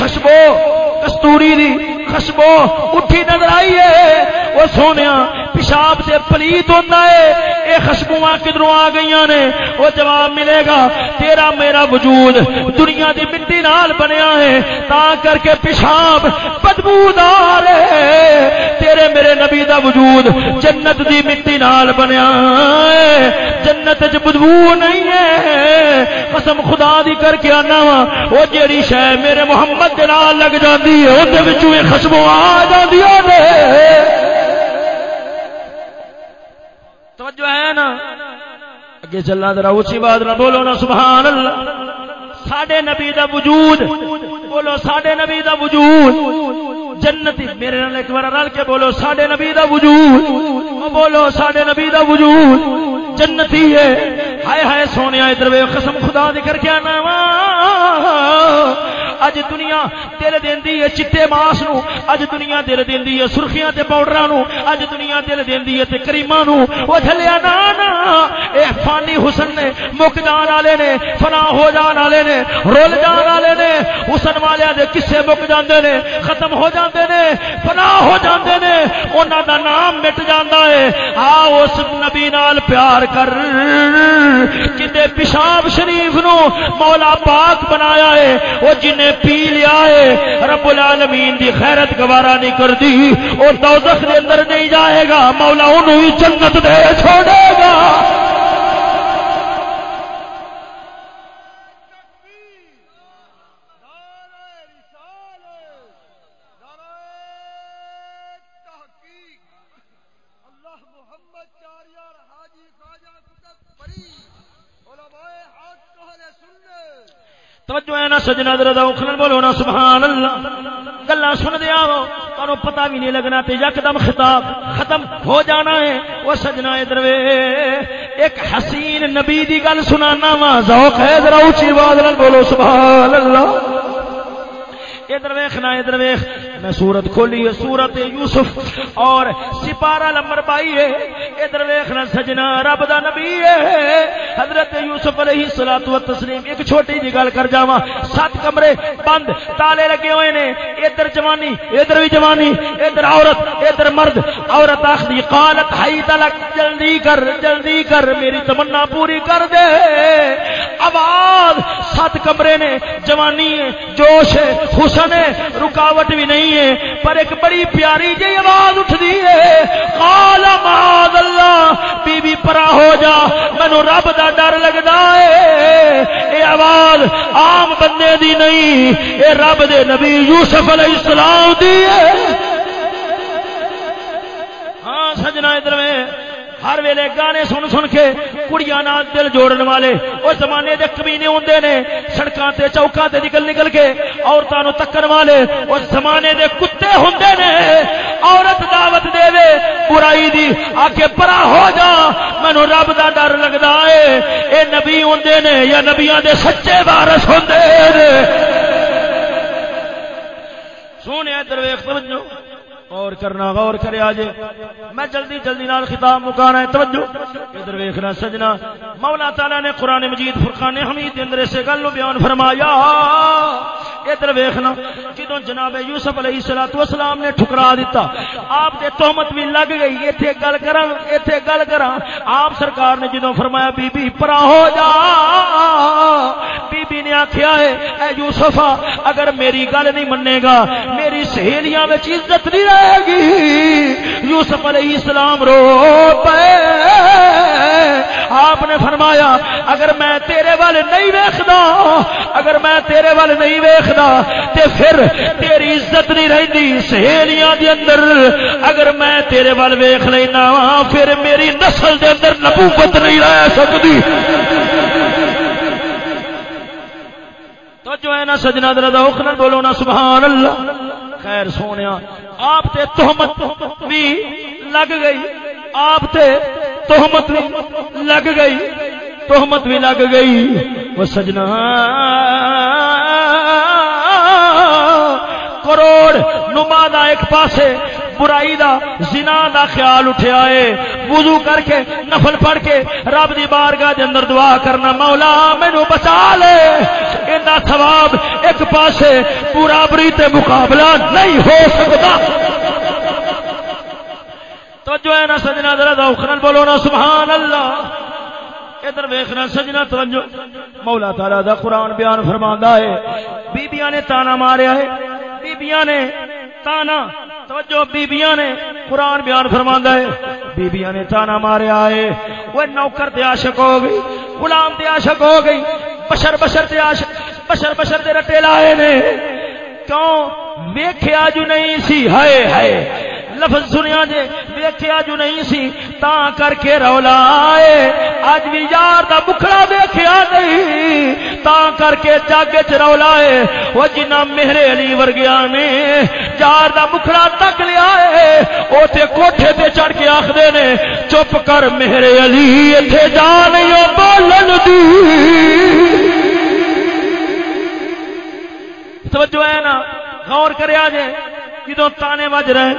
خشبو کستوری دی خشبو اٹھی نظر آئی ہے۔ وہ سونے پیشاب سے پلیت ہوتا ہے۔ یہ خشبو کدھروں آ گئی نے، وہ جواب ملے گا، تیرا میرا وجود دنیا دی مٹی نال بنیا ہے، تا کر کے پیشاب بدبودار ہے۔ تیرے میرے نبی دا وجود جنت دی مٹی نال بنیا ہے۔ جنت چ بدبو نہیں ہے۔ قسم خدا دی کر کے آنا وا، وہ جیڑی شہ میرے محمد دے نال لگ جاندی ہے اون وچوں خشبو آ جاندیاں نے۔ توجہ ہے نا؟ اگے چلنا ذرا اونچی بات نہ بولو نا سبحان اللہ ساڈے نبی دا وجود، بولو ساڈے نبی دا وجود۔ جنتی، میرے نال ایک بار رل کے بولو، ساڈے نبی دا وجود۔ بولو ساڈے نبی دا وجود۔ جنتی ہے۔ ہائے ہائے سونے ادھر وے قسم خدا دی کر کے آنا وا۔ اج دنیا دل دیندی ہے چٹے ماس نو، اج دنیا دل دیندی ہے سرخیاں تے پاؤڈراں نو، اج دنیا دل دیندی ہے تے کریماں نو۔ او جھلیا نا نا، اے فانی حسن نے مک جان والے نے، فنا ہو جان والے نے، رول جان والے نے، حسن والے دے قصے مک جاندے نے، ختم ہو جاندے نے، فنا ہو جاندے نے، انہاں دا نام مٹ جاندا ہے آ اس نبی نال پیار کر کتے پیشاب شریف نو مولا پاک بنایا ہے وہ پی لیا ہے۔ رب العالمین دی خیرت گوارا نہیں کر دی اور دوزخ دے اندر نہیں جائے گا۔ مولا انہوں ہی جنت دے چھوڑے گا۔ توجہ ہے نا، سجنا در اوکھن بولو نا سبحان اللہ گلا سن دیا تمہیں پتا بھی نہیں لگنا تے یکدم خطاب ختم ہو جانا ہے۔ وہ سجنا ادھر ایک حسین نبی دی گل سنانا وا، ذوق ہے، ذرا اونچی آواز بولو سبحان اللہ ادھر ویخنا ادھر ویخ میں سورت کھولی ہے، سورت یوسف۔ اور سپارہ لمبر پائی ہے۔ ادھر ویخنا سجنا رب دا نبی ہے۔ حضرت یوسف علیہ الصلوۃ والتسلیم، ایک چھوٹی جی گل کر جاواں۔ سات کمرے بند، تالے لگے ہوئے نے۔ ادھر جوانی، ادھر بھی جوانی۔ ادھر عورت، ادھر مرد۔ عورت آخری، قالت حی تلک جلدی کر جلدی کر، میری تمنا پوری کر دے۔ آواز، سات کمرے نے، جوانی ہے، جوش ہے، حسن ہے رکاوٹ بھی نہیں ہے، پر ایک بڑی پیاری جی آواز اٹھتی ہے۔ قال معاذ اللہ بی بی پرا ہو جا مینو رب دا ڈر لگتا ہے۔ یہ آواز عام بندے دی نہیں، اے رب دے نبی یوسف علیہ السلام دی ہے۔ ہاں سجنا ادھر میں۔ ہر ویلے گانے سن سن کے کڑیاں نال دل جوڑن والے، اس زمانے دے کمینے ہوندے نے، سڑکاں تے چوکاں تے نکل نکل کے عورتاں نو تکن والے، اس زمانے دے کتے ہوندے نے، عورت دعوت دے وے برائی دی آ کے پرا ہو جا، مینوں رب دا ڈر لگدا اے اے نبی ہوندے نے، یا نبیاں دے سچے وارث ہوندے نے۔ سونے ادھر ویکھ سمجھو۔ اور کرنا، غور کرے آج میں جلدی جلدی نال خطاب مکانا ہے، توجہ۔ ادھر ویکھنا سجنا۔ مولا تعالی نے قران مجید فرقان حمید دے اندر اس گل بیان فرمایا۔ ادھر ویکھنا، جدوں جناب یوسف علیہ الصلوۃ والسلام نے ٹھکرا دیتا آپ تے تہمت بھی لگ گئی۔ ایتھے گل کراں، ایتھے گل کراں۔ آپ سرکار نے جدوں فرمایا بی بی پرا ہو جا۔ بی بی نے آکھیا ہے، اے یوسف اگر میری گل نہیں مننے گا، میری سہیلیاں وچ عزت نہیں رہے گی۔ یوسف علیہ السلام رو پے۔ آپ نے فرمایا، اگر میں تیرے وال نہیں ویکھدا، اگر میں تیرے وال نہیں ویکھدا، تے پھر تیری عزت نہیں رہندی سہیلیاں دے اندر۔ اگر میں تیرے وال ویکھ لینا، پھر میری نسل دے اندر نبوت نہیں رہ سکتی تو جو ہے نا سجنا درد اوکھنا بولو نا، سبحان اللہ۔ خیر سونے آپ تے تہمت بھی لگ گئی۔ آپ تے تہمت بھی لگ گئی۔ تہمت بھی لگ گئی۔ وہ سجنا۔ کروڑ نما ایک پاسے برائی دا، زنا دا خیال اٹھیا ہے وضو کر کے، نفل پڑھ کے، رب دی بارگاہ دے اندر دعا کرنا، مولا مینو بچا لے۔ اندا ثواب ایک پاسے برابری تے مقابلہ نہیں ہو سکتا۔ توجہ ہے نا سجنا، ذرا ذوق بولو نا سبحان اللہ ادھر ویکھنا، سجنا، توجہ۔ مولا تعالی دا قرآن بیان فرماندا ہے۔ بیبییاں نے تانا ماریا ہے۔ بیبییاں نے تانا، توجہ بیبیاں نے قرآن بیان فرماندا ہے۔ بیبیاں نے تانا ماریا ہے۔ وہ نوکر تے عاشق ہو گئی، غلام تے عاشق ہو گئی، بشر بشر تے عاشق، بشر بشر تے رٹے لائے نے۔ کیوں؟ ویکھیا جو نہیں سی، ہائے ہائے۔ لفظ سنیا جے، ویکھیا جو نہیں سی، تا کر کے رولا آئے۔ اج بھی یار دا بکھڑا ویکھیا نہیں، تا کر کے جگ چ رولا ہے وہ جنہ میرے علی ورگیا نے یار دا بکھڑا تک لیا ہے، او تے کوٹھے تے چڑھ کے آکھدے نے، چپ کر میرے علی، ایتھے جا نہیں بولن دی۔ توجہ ہے نا؟ غور کریا جے جدو تانے بج رہے؟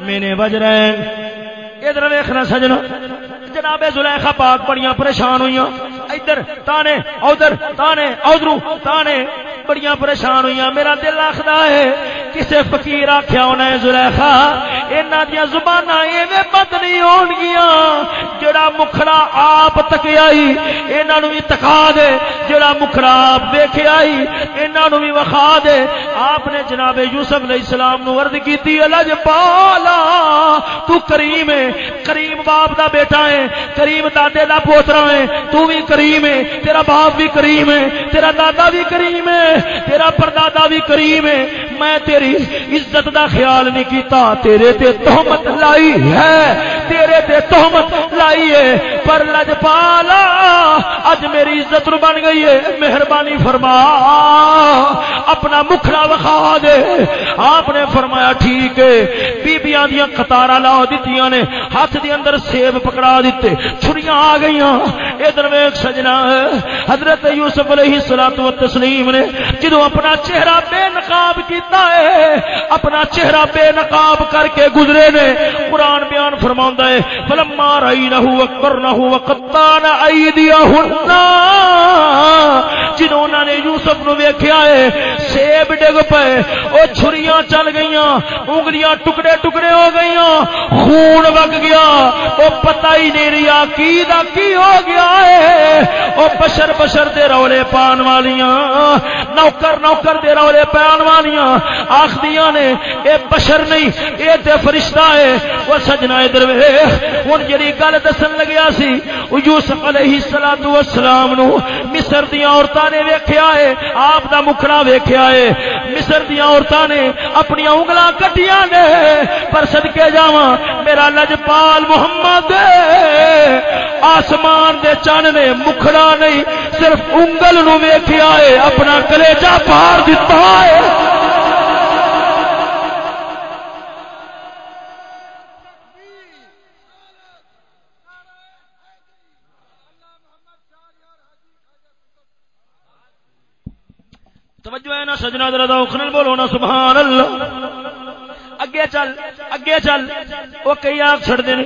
مینے بج رہے ادھر ویخنا سجنا جناب زلیخا پاک بڑیاں پریشان ہوئی ادھر تانے ادھر تانے ادھر تانے بڑیاں پریشان ہوئی میرا دل آخر ہے، کسے فقیر آخیا ہونا ہے زلیخا یہاں دیا زبان ایویں بند نہیں ہون گیا جڑا مکھڑا آپ تک آئی یہاں بھی تکا دے۔ جڑا مکھڑا آپ ویخ آئی یہاں بھی وکھا دے۔ آپ نے جناب یوسف علیہ السلام نو ورد کی الج پالا، تو کریم ہے۔ کریم باپ دا بیٹا ہے، کریم دادے دا پوترا ہے، تو بھی کریم ہے، تیرا باپ بھی کریم ہے، تیرا دادا بھی کریم ہے، تیرا پردادا بھی کریم ہے میں تیری عزت دا خیال نہیں کیتا، تیرے تے تہمت لائی ہے، تیرے تے تہمت لائی ہے۔ پر لج پالا، اج میری عزت رو بن گئی ہے۔ مہربانی فرما، اپنا مکھڑا وکھا دے۔ آپ نے فرمایا، ٹھیک ہے۔ بیبیاں دیا قطار لا دیتی نے، ہاتھ دے اندر سیب پکڑا دیتے چھڑیاں آ گئی ادھر ویک سجنا حضرت یوسف علیہ سلاط و تسلیم نے جدو اپنا چہرہ بے نقاب کیتا ہے، اپنا چہرہ بے نقاب کر کے گزرے نے، قرآن بیان فرما ہے، فلما رائی نہ اکبر نہ وقتان ایدیا ہننا جنہوں نے یوسف نو ویکھیا ہے، سیب ڈگ پے، او چھریاں چل گئیاں، انگلیاں ٹکڑے ٹکڑے ہو گئیاں، خون وگ گیا، او پتہ ہی نہیں رہا کی دا کی ہو گیا ہے، او بشر بشر دے رولے پان والیاں، نوکر نوکر دے رولے پان والیاں آخدیاں نے، اے بشر نہیں، اے تے فرشتہ ہے۔ او سجنا ادھر ویکھ ہن جڑی گل دسن لگیا سی یوسف علیہ الصلوۃ والسلام نو مصر دیاں عورتاں نے ویکھیا ہے، آپ دا مکھڑا ویکھیا ہے۔ مصر دیاں عورتاں نے اپنی انگلاں کٹیاں نے۔ پر صدکے جاواں، میرا لجپال محمد آسمان دے چن نے مکھڑا نہیں، صرف انگل نو ویکھیا ہے، اپنا کلیجا پار دتا ہے۔ سجنا دردا اخنل بولو نا سبحان اللہ اگے چل اگے چل۔ وہ کئی آگ چڑھتے ہیں۔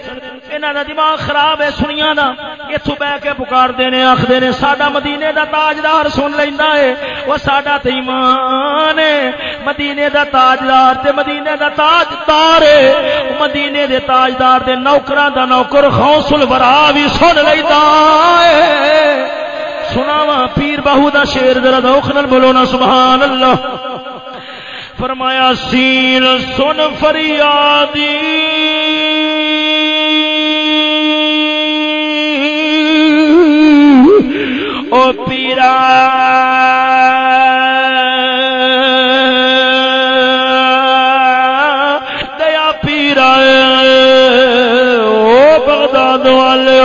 یہاں کا دماغ خراب ہے سنیا دا۔ اتو بہ کے پکارتے ہیں آخر نے ساڈا مدینے دا تاجدار سن لینا ہے۔ وہ ساڈا تو ایمان ہے۔ مدینے دا تاجدار تے مدینے دا تاجدار ہے۔ مدینے دے تاجدار دے نوکراں دا نوکر خوصل برا بھی سن لینا ہے۔ سناوا پیر بہو دا شیر ذرا دوخ نال بولو نا سبحان اللہ فرمایا، سین سن فریادی۔ او پیرا۔ دیا پیرا۔ او بغداد والے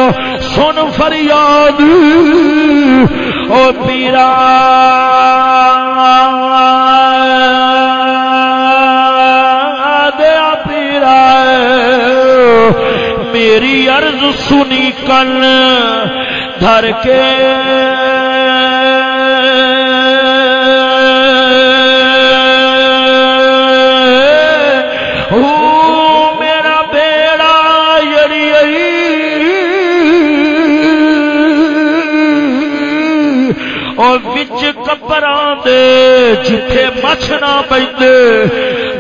سن فریاد او پیرا دیا پیرا میری عرض سنی کن دھر کے وچ دے جتھے مچھ نہ پیندے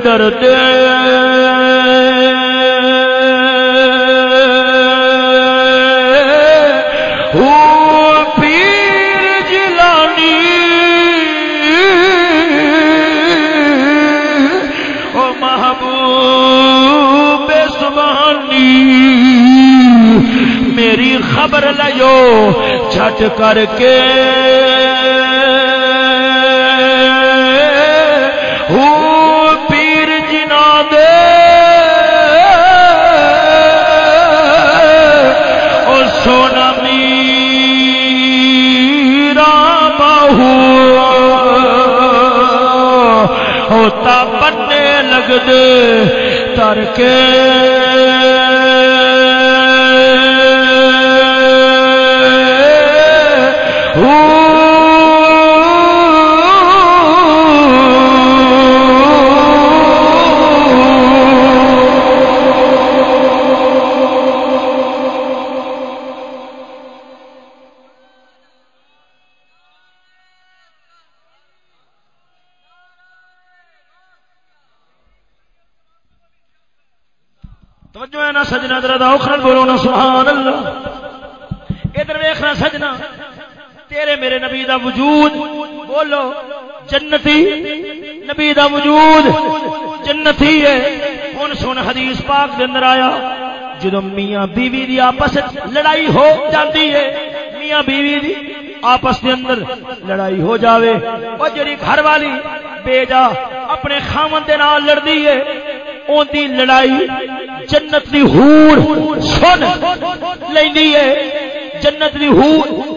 ڈردے میری خبر لو چھٹ کر کے۔ بننے لگ دے تر کے وجود، بولو، جنتی، نبی دا وجود، جنتی ہے۔ ہن سن حدیث پاک دے اندر آیا جدو میاں بیوی دی آپس لڑائی ہو جاندی ہے، میاں بیوی دی آپس دے اندر لڑائی ہو جاوے۔ اور جڑی گھر والی بے جا اپنے خامن دے نال لڑدی ہے، اون دی لڑائی جنت دی ہور سن لیندی ہے۔ جنت دی ہور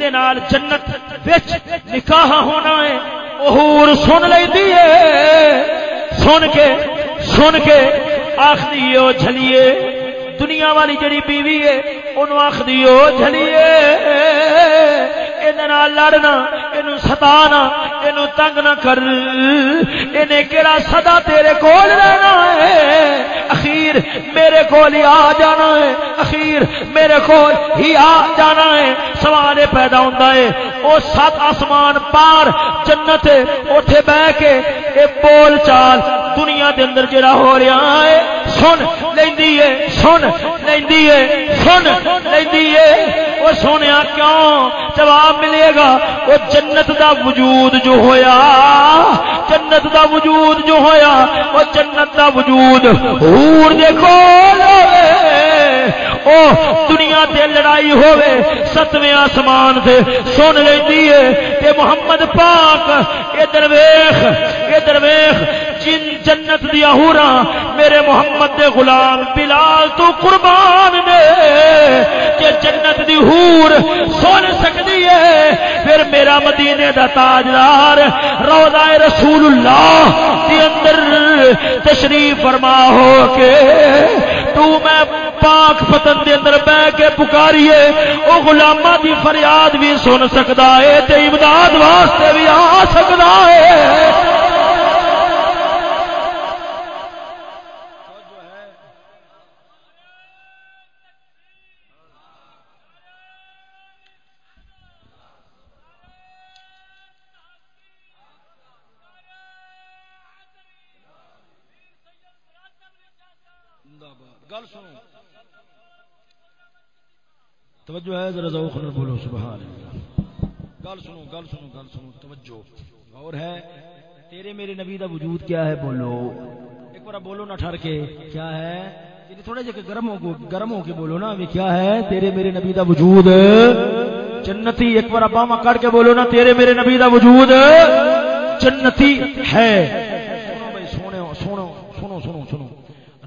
دے نال جنت وچ نکاح ہونا ہے۔ او سن لیندی ہے۔ سن کے سن کے آخدی او جھلیے۔ دنیا والی جڑی بیوی ہے انہوں آخدی او جھلیے۔ یہ لڑنا یہ ستانا یہ تنگ نہ کر۔ انہیں کہڑا سدا تیرے کول رہنا ہے۔ اخیر میرے کول ہی آ جانا ہے۔ اخیر میرے کول ہی آ جانا ہے۔ سوال یہ پیدا ہوتا ہے وہ سات آسمان پار جنت اٹھے بہ کے یہ بول چال دنیا دے اندر جڑا ہو رہا ہے۔ سن لیندی ہے، سن لیندی ہے، سن لیندی ہے۔ وہ سونیا کیوں؟ جواب ملے گا وہ جنت دا وجود جو ہویا، جنت دا وجود جو ہویا وہ جنت دا وجود ہور دیکھو او دنیا تے لڑائی ہوے ستویں آسمان سے سن لیندی ہے تے محمد پاک ادھر ویکھ ادھر ویکھ جن جنت دیا ہورا میرے محمد دے غلام بلال تو قربان دا تاجدار روضہ رسول اللہ دی اندر تشریف فرما ہو کے تو میں پاک پتن دے اندر بہ کے پکاریے، او غلامہ دی فریاد بھی سن سکتا ہے، تے امداد واسطے بھی آ سکتا ہے۔ توجہ ہے ذرا ذوق نہ بولو سبحان اللہ۔ گل سنو گل سنو گل سنو توجہ۔ اور ہے تیرے میرے نبی دا وجود کیا ہے؟ بولو۔ ایک بار بولو نہ ٹھہر کے۔ کیا ہے؟ یعنی تھوڑے جے گرم ہو گرم ہو کے بولو نا کیا ہے؟ تیرے میرے نبی دا وجود۔ جنتی ایک بار ابا کر کے بولو نا تیرے میرے نبی دا وجود جنتی ہے۔ سنو بھائی سونے سنو سنو سنو سنو۔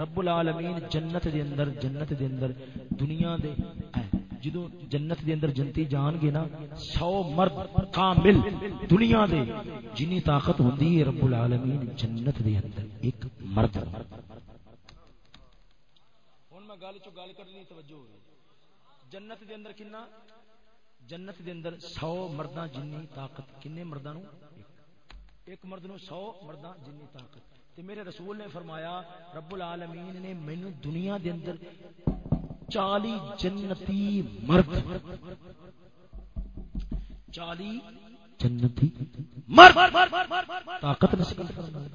رب العالمین جنت دے اندر جنت دے اندر دنیا دے جدو جنت دے اندر جنتی جان گے نا، سو مرد کامل دنیا دے جنی طاقت ہوندی ہے رب العالمین جنت دے اندر ایک مرد۔ ہن میں گل چ گل کرنی توجہ۔ ہو جنت دے اندر کنا؟ جنت دے اندر سو مرداں جنی طاقت، کنے مرداں نو ایک مرد نو سو مرداں جنی طاقت۔ تے میرے رسول نے فرمایا، رب العالمین نے مینو دنیا دے اندر چالی جنتی مرد. چالی جنتی مرد. طاقت نصیب فرمائے.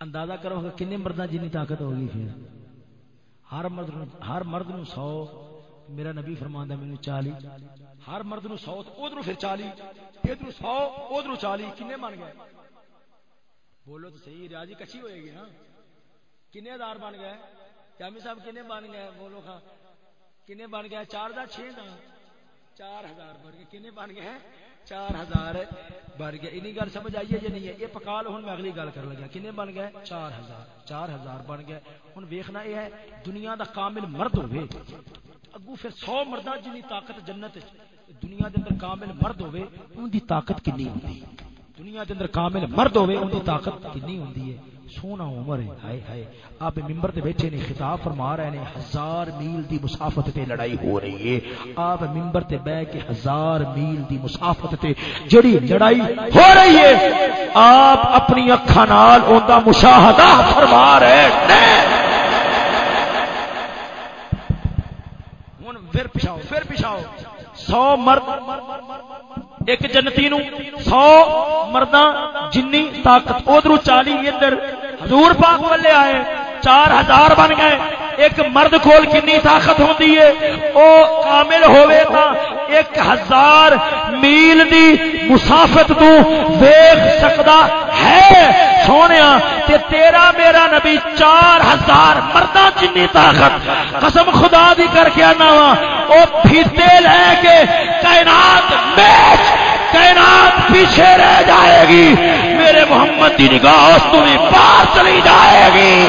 اندازہ کرو کہ کنے مرداں جنی طاقت ہوگی پھر. ہر مرد ہر مرد نو سو. میرا نبی فرماندا مینوں 40 ہر مرد نو 100 ادھر پھر 40 ادھر 100 ادھر 40 کنے بن گئے؟ بولو تو صحیح ریاضی کچھی ہوئے گی نا کنے ہزار بن گئے؟ جامی صاحب کنے بن گئے؟ بولو ہاں کنے بن گئے؟ چار دا چھ دا۔ چار ہزار بن گئے۔ کنے بن گئے؟ چار ہزار بن گئے۔ اینی گل سمجھ آئیے جی نہیں ہے؟ یہ پکال ہوں میں اگلی گل کر لگا۔ کنے بن گئے؟ چار ہزار۔ چار ہزار بن گئے۔ ہوں ویخنا یہ ہے، دنیا دا کامل مرد ہوئے۔ اگو پھر سو مردہ جنی طاقت جنت دنیا دے اندر کامل مرد ہوئے ان دی طاقت کنی ہوتی دنیا دے اندر کامل مرد ہوئے ان دی طاقت کنی ہوتی ہے؟ سونا عمر ہے۔ ہائے ہائے۔ آپ ممبر تے بیٹھے نے خطاب فرما رہے ہیں ہزار میل دی مسافت تے لڑائی ہو رہی ہے۔ آپ ممبر تے بیٹھ کے ہزار میل دی مسافت تے جڑی لڑائی ہو رہی ہے، آپ اپنی اکھاں نال اوندا مشاہدہ فرما رہے ہیں پھر پچھاؤ پھر پچھاؤ سو مرد ایک جنتی نو سو مردہ جنی طاقت ادھر چالی ادھر حضور پاک والے آئے، چار ہزار بن گئے۔ ایک مرد کول کنی طاقت ہوتی ہے؟ او کامل ہوئے تھا۔ ایک ہزار میل دی مسافت تو دیکھ سکتا ہے۔ سونے تے تیرا میرا نبی چار ہزار مردہ جنی طاقت۔ قسم خدا دی کر کے آنا وا۔ وہ پھیتے لے کے کائنات میچ، کائنات پیچھے رہ جائے گی۔ میرے محمد دی نگاہ اس تمہیں پار چلی جائے گی۔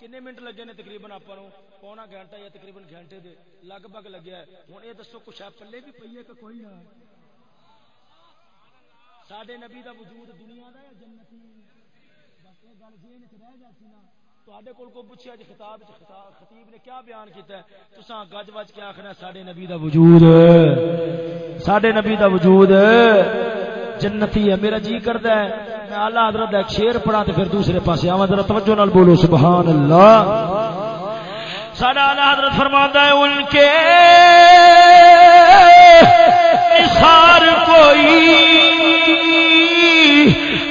کنے منٹ لگے نے تقریباً آپ پونا گھنٹہ یا تقریباً گھنٹے دے لگ بھگ لگیا ہے ہوں یہ دسو کچھ ہے پلے بھی پی ہے کہ کوئی نہ سڈے نبی دا وجود دنیا دا یا جنتی بس یہ گل جی رہ جاتی نا تے کول کو پوچھا جی خطاب خطیب نے کیا بیان کیتا ہے تساں گج وج کے آخنا سڈے نبی دا وجود سڈے نبی دا وجود جنتی ہے میرا جی کرتا ہے میں آلہ حضرت ایک شیر پڑھا تو پھر دوسرے پاس آواز ذرا توجہ نال بولو سبحان اللہ ساڈا آلہ حضرت فرماتا ہے، ان کے نثار کوئی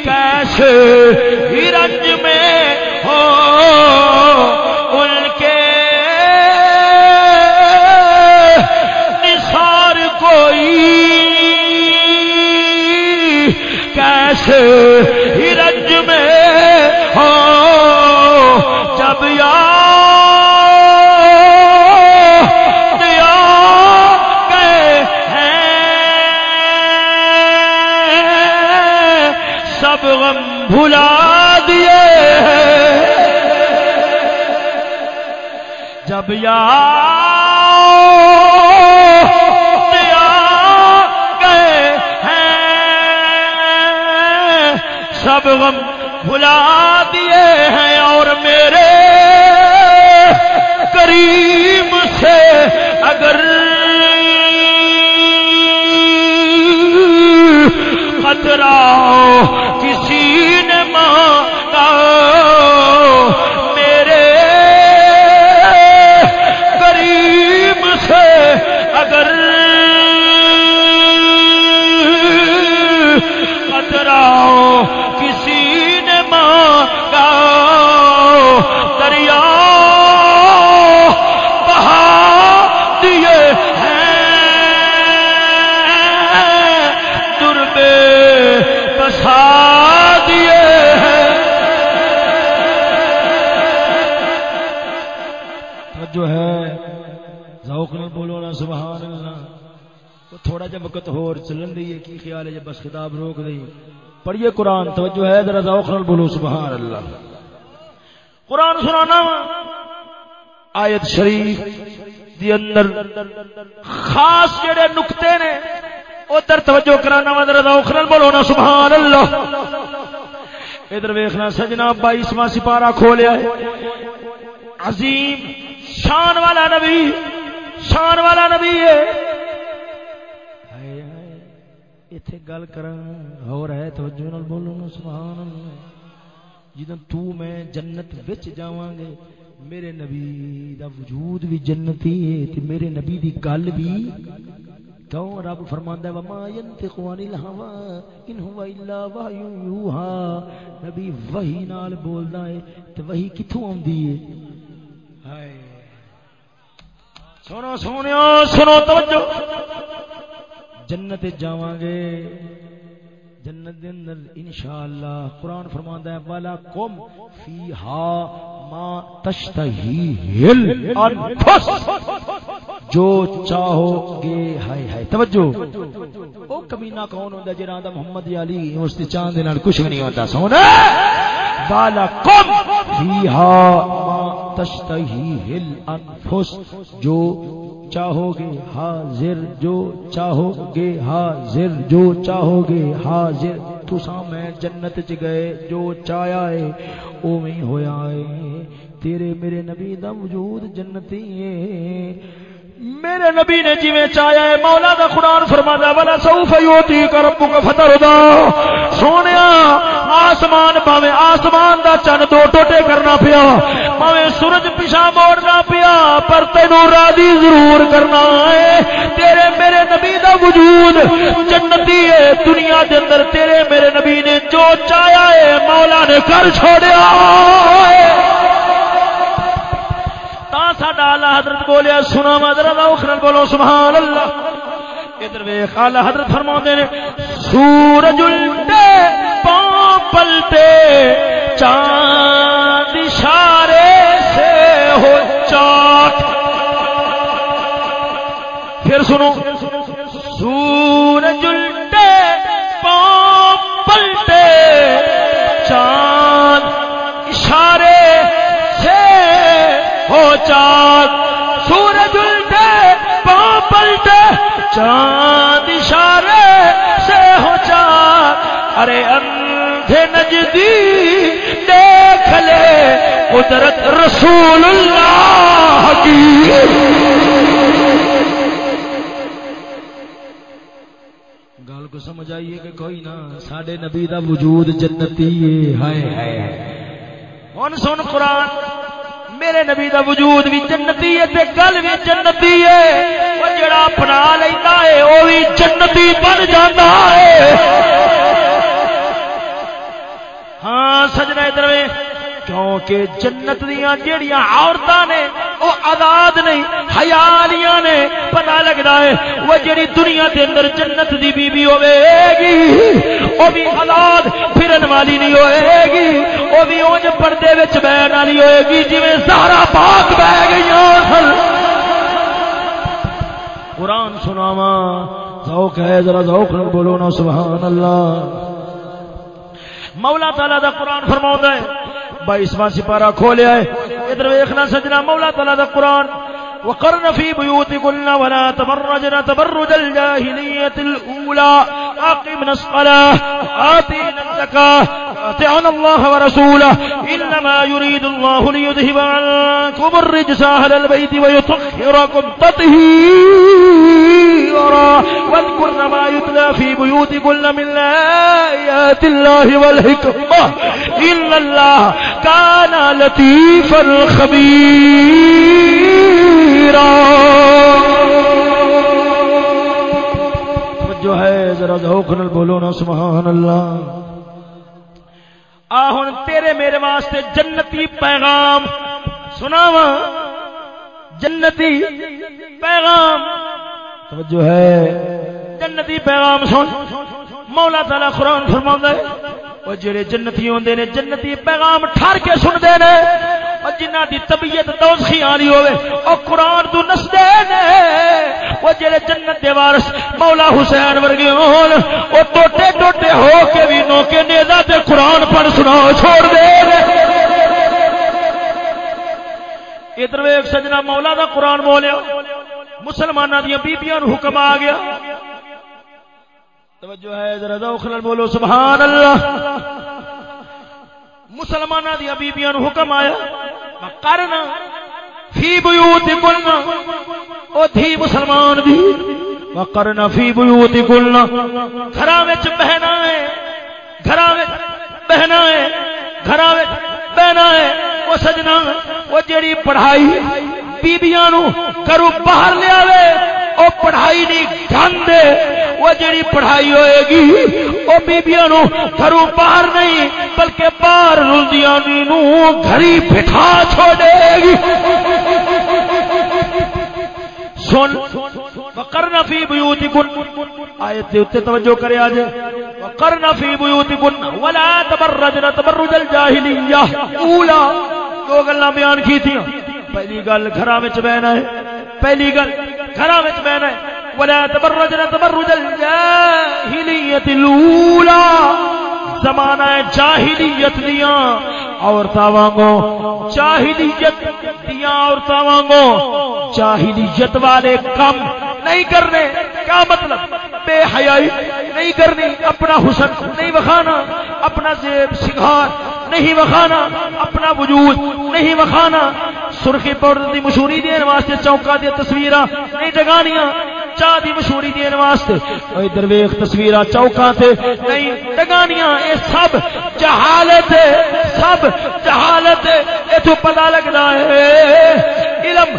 کیسے رنج میں ہو۔ ان کے نثار کوئی کیسے ہرج میں ہو۔ جب یا سب غم بھلا دیے جب یا سب غم بھلا دیے ہیں اور میرے کریم سے اگر تو وقت ہور چلن دی کی خیال ہے جب بس خطاب روک دی۔ پڑھیے قرآن، توجہ ہے، ذرا ذوق نال بولو، سبحان اللہ۔ قرآن سنانا آیت شریف دی اندر خاص جڑے نقطے نے، ادھر توجہ کرانا وا، ذرا ذوق نال بولو نا، سبحان اللہ۔ ادھر ویخنا سجنا بائیسواں سپارہ کھولیا ہے۔ عظیم، شان والا نبی، شان والا نبی ہے۔ اتے گل کر اور ہے توجہ نال بولو نا سبحان اللہ جدن تو میں جنت وچ جاواں گے میرے نبی دا وجود بھی جنتی ہے تے میرے نبی دی گل بھی کیوں رب فرماندا ہے وما ينطق عن الهوى ان هو الا وحي يوحى نبی وحی نال بولدا ہے تے وحی کتھوں اوندی ہے ہائے سنو سونیو سنو توجہ جنت جاواں گے جنت دے اندر انشاءاللہ قرآن فرماندا ہے والا قم فیھا ما تشتہی الانفس جو چاہو گے، ہائے ہائے، توجہ۔ او کمینہ کون ہوندا جڑا آندا محمد علی اس دی چاند دے نال کچھ نہیں ہوندا سونا والا قم فیھا ما تشتہی الانفس جو چاہو گے حاضر، جو چاہو گے حاضر، جو چاہو گے حاضر۔ تو میں جنت چ گئے، جو چایا ہے، اوویں ہویا ہے۔ تیرے میرے نبی دا وجود جنتی ہے۔ میرے نبی نے جی چاہیا ہے، مولا دا قرآن فرما دا بلا سوف یوتی کا ربو کا فتر دا سونیا، آسمان پاوے آسمان دا چن دو ٹوٹے کرنا پیا۔ پاوے سورج پیچھا موڑنا پیا، پر تینو راضی ضرور کرنا ہے۔ تیرے میرے نبی دا وجود جنتی ہے، دنیا دے اندر تیرے میرے نبی نے جو چاہیا ہے، مولا نے کر چھوڑیا۔ ہے ساڈا آلہ حضرت بولیا سنا مدر اخرل بولو سبحان اللہ ادھر ویخ، آلہ حضرت فرما نے، سورج الٹے، پاؤں پلتے چاند اشارے سے ہو چاٹ۔ پھر سنو چاند اشارے سے ہو چاند ارے اندھے نجدی دیکھ لے قدرت رسول اللہ کی۔ گل کو سمجھ آئیے کہ کوئی نہ ساڈے نبی دا وجود جنتی ہے ہائے ہائے۔ ہن سن قرآن۔ میرے نبی دا وجود بھی جنتی ہے تے گل بھی جنتی ہے۔ وہ جڑا اپنا لینا ہے، وہ بھی جنتی بن جاتا ہے۔ ہاں سجنا ادھر کیونکہ جنت دیا جیڑیاں عورتاں نے، وہ آزاد نہیں حیالیاں لگتا ہے، وہ جیڑی دنیا کے اندر جنت دی بی بی ہوے گی وہ بھی آزاد پھرن والی نہیں ہوئے گی وہ بھی اونج پردے وچ بہن والی ہوئے گی جی سارا پاک بہ گئی قرآن سناوا ذوق ہے، ذرا ذوق بولو نا سبحان اللہ مولا تعالی دا قرآن فرماؤں ہے بائیسواں سپارہ کھولیا ہے، ادھر ویخنا سجنا، مولا تعالی دا قرآن۔ وقرن في بيوتكن ولا تبرجن تبرج الجاهلية الأولى. أقمنا الصلاة آتينا الزكاة أطعنا الله ورسوله. إنما يريد الله ليذهب عنكم الرجس أهل البيت ويطهركم تطهيرا. واذكرن ما يتلى في بيوتكن من آيات الله والحكمة. إن الله كان لطيفا خبيرا. جو ہے، ذرا ذوق نال بولو نا، سبحان اللہ۔ آ، ہن تیرے میرے واسطے جنتی پیغام سناواں۔ جنتی پیغام۔ توجہ ہے۔ جنتی پیغام سن۔ مولا تعالی قرآن فرماوندا ہے وہ جڑے جنتی ہوندے نے، جنتی پیغام ٹھر کے سنتے نے، اور جنہ دی طبیعت دوزخی والی ہوے او قرآن تو نسدے نے۔ وہ جڑے جنت دے وارث مولا حسین ورگے ہون، او ٹوٹے ٹوٹے ہو کے بھی نوکے نیزا تے قرآن پڑھ سنا چھوڑ دے۔ نے ادھر ویک سجنا مولا دا قرآن بولیا مسلمانوں دیا بیبیاں حکم آ گیا توجہ ہے، ذرا ذوق نال بولو سبحان اللہ مسلمانوں دیا بیبیاں نو حکم آیا کرنا، فی بیوتکن۔ او تھی مسلمان دی۔ وقرنا فی بیوتکن۔ گھراں وچ بہنا ہے، گھراں وچ بہنا ہے، گھراں وچ بہنا ہے۔ او سجنا، او جڑی پڑھائی بیبیاں نو کرو باہر لے آوے او پڑھائی نہیں گند وہ جڑی پڑھائی ہوئے گی وہ بیبیاں نو گھروں باہر نہیں، بلکہ باہر رلدیاں نو گھری بٹھا چھوڑے گی۔ سن، وقرنا فی بیوتکن۔ آیت دے اوتے توجہ کرے اج وقرنا فی بیوتکن۔ ولا تبرجن تبرج الجاہلیہ۔ اولا، دو گلاں بیان کیتیاں۔ پہلی گل گھراں وچ بہنا ہے۔ پہلی گل گھراں وچ بہنا ہے۔ ولا تبرجن تبرج الجاہلیت الاولى زمانہ جاہلیت دیاں عورتاں وانگو جاہلیت دیاں عورتاں وانگو جاہلیت والے کم نہیں کرنے، کیا مطلب؟ بے حیائی نہیں کرنی، اپنا حسن نہیں وکھانا اپنا زیب سنگھار نہیں وکھانا اپنا وجود نہیں وکھانا سرخی پاؤڈر دی مشہوری دین واسطے چوکا دی تصویراں نہیں ٹگانیاں چاہ دی مشہوری دین واسطے۔ ادھر ویخ تصویراں چوکاں تے نہیں ٹگانیاں اے سب جہالت ہے، سب جہالت ہے۔ اے تو پتہ لگدا ہے، علم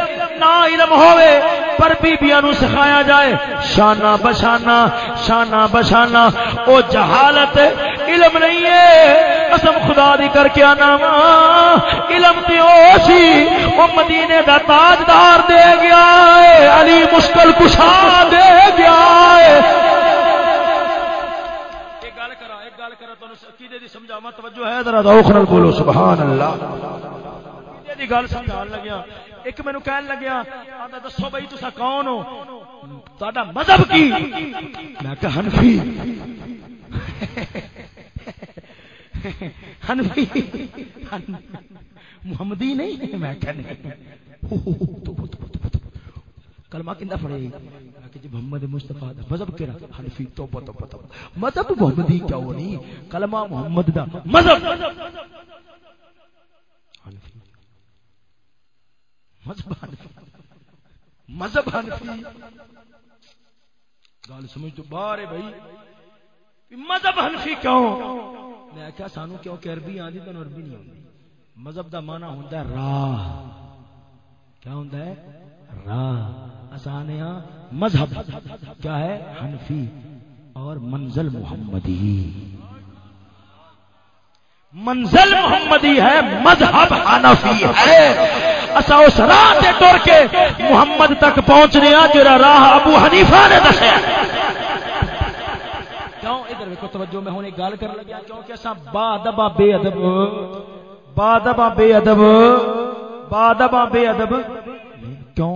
نہ علم ہوئے پر بیبیاں نو سکھایا جائے۔ شانہ بشانہ شانہ بشانہ۔ او جہالت، علم نہیں ہے۔ قسم خدا دی کر کے آنا علم تے او سی۔ او مدینے دا تاجدار دے گیا ہے۔ علی مشکل کشا دے گیا ہے۔ سمجھاوا توجہ ہے۔ ذرا ذوق نال بولو، سبحان اللہ۔ دی گل سمجھان لگیا ایک مینوں کہن لگیا آندا دسو بھائی تسا کون ہو تہاڈا مذہب کی میں کہ حنفی حنفی محمدی نہیں میں کہ نہیں کلمہ کندا پڑے کہ جی محمد مصطفی دا مذہب کیڑا حنفی توبہ توبہ توبہ مذہب محمدی کیوں نہیں کلمہ محمد دا مذہب حنفی مذہب حنفی۔ گل سمجھ تو باہر ہے بھائی۔ مذہب حنفی کیوں؟ میں کیا سانو کیوں کہ عربی آندی تو عربی نہیں آندی۔ مذہب دا معنی ہوندا ہے راہ۔ کیا ہوندا ہے؟ راہ۔ آسان ہے ہاں مذہب۔ کیا ہے؟ حنفی۔ اور منزل محمدی۔ منزل محمدی ہے مذہب حنفی ہے۔ اسا اس راہ تے ٹر کے محمد تک پہنچنے آ جڑا راہ ابو حنیفہ نے دسیا کیوں ادھر ویکھو، توجہ، میں ہن گل کر لگا۔ کیونکہ اسا با ادب بے ادب با ادب بے ادب با ادب بے ادب۔ کیوں؟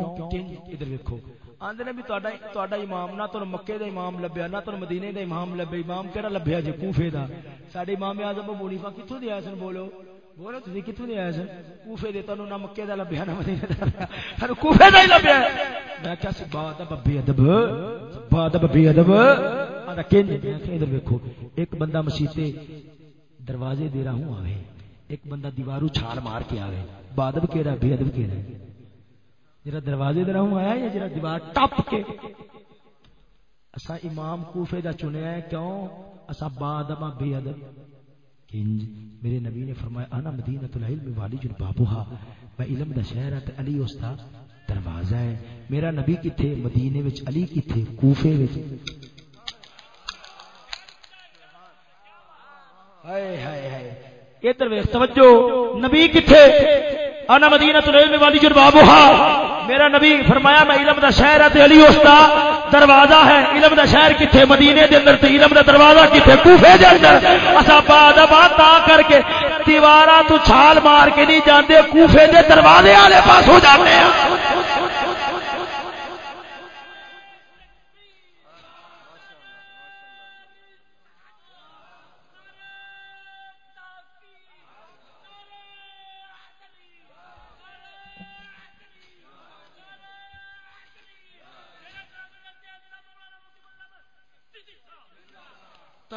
ادھر ویکھو۔ آندے نے بھی تہاڈا تہاڈا امام، نہ تو مکے دا امام لبیا نہ تو مدینے دا امام لبیا امام کیڑا لبیا جی کوفے دا۔ ساڈے امام اعظم ابو حنیفہ کتھوں دیا سن؟ بولو۔ بولو تھی کتوں دے آئے سن کوفے دے تانوں نہ مکے دا لبیا نہ مدینے دا سانو کوفے دا ہی لبیا میں کیا سی بات بے ادب بات بے ادب۔ آندا کیں میں کہ ادھر دیکھو ایک بندہ مسجد دروازے دے رہا ہوں آوے۔ ایک بندہ دیوارو چھال مار کے آوے۔ بادب کیڑا، بے ادب کیڑا؟ جرا دروازے دے رہا ہوں آیا یا جرا دیوار ٹپ کے؟ اسا امام کوفے دا چنیا ہے، کیوں؟ اسا بادب بے ادب۔ کنج میرے نبی نے فرمایا، انا مدینہ العلم والی جن بابوہا، میں علم دا شہر ہے علی اس دا دروازہ ہے۔ میرا نبی کتھے؟ مدینے وچ علی کتھے؟ کوفے وچ۔ ہائے ہائے ہائے۔ ادھر ویکھ، توجہ۔ نبی کتھے؟ انا مدینہ العلم والی جن بابوہا۔ میرا نبی فرمایا، میں علم دا شہر ہے علی اس دا دروازہ ہے۔ علم دا شہر کتنے مدینے دے اندر تے علم دا دروازہ کتنے کوفے دے اندر۔ اسا باد آباد تا کر کے دیواراں تو چھال مار کے نہیں جاندے، کوفے دے دروازے والے پاسوں ہو جاتے ہیں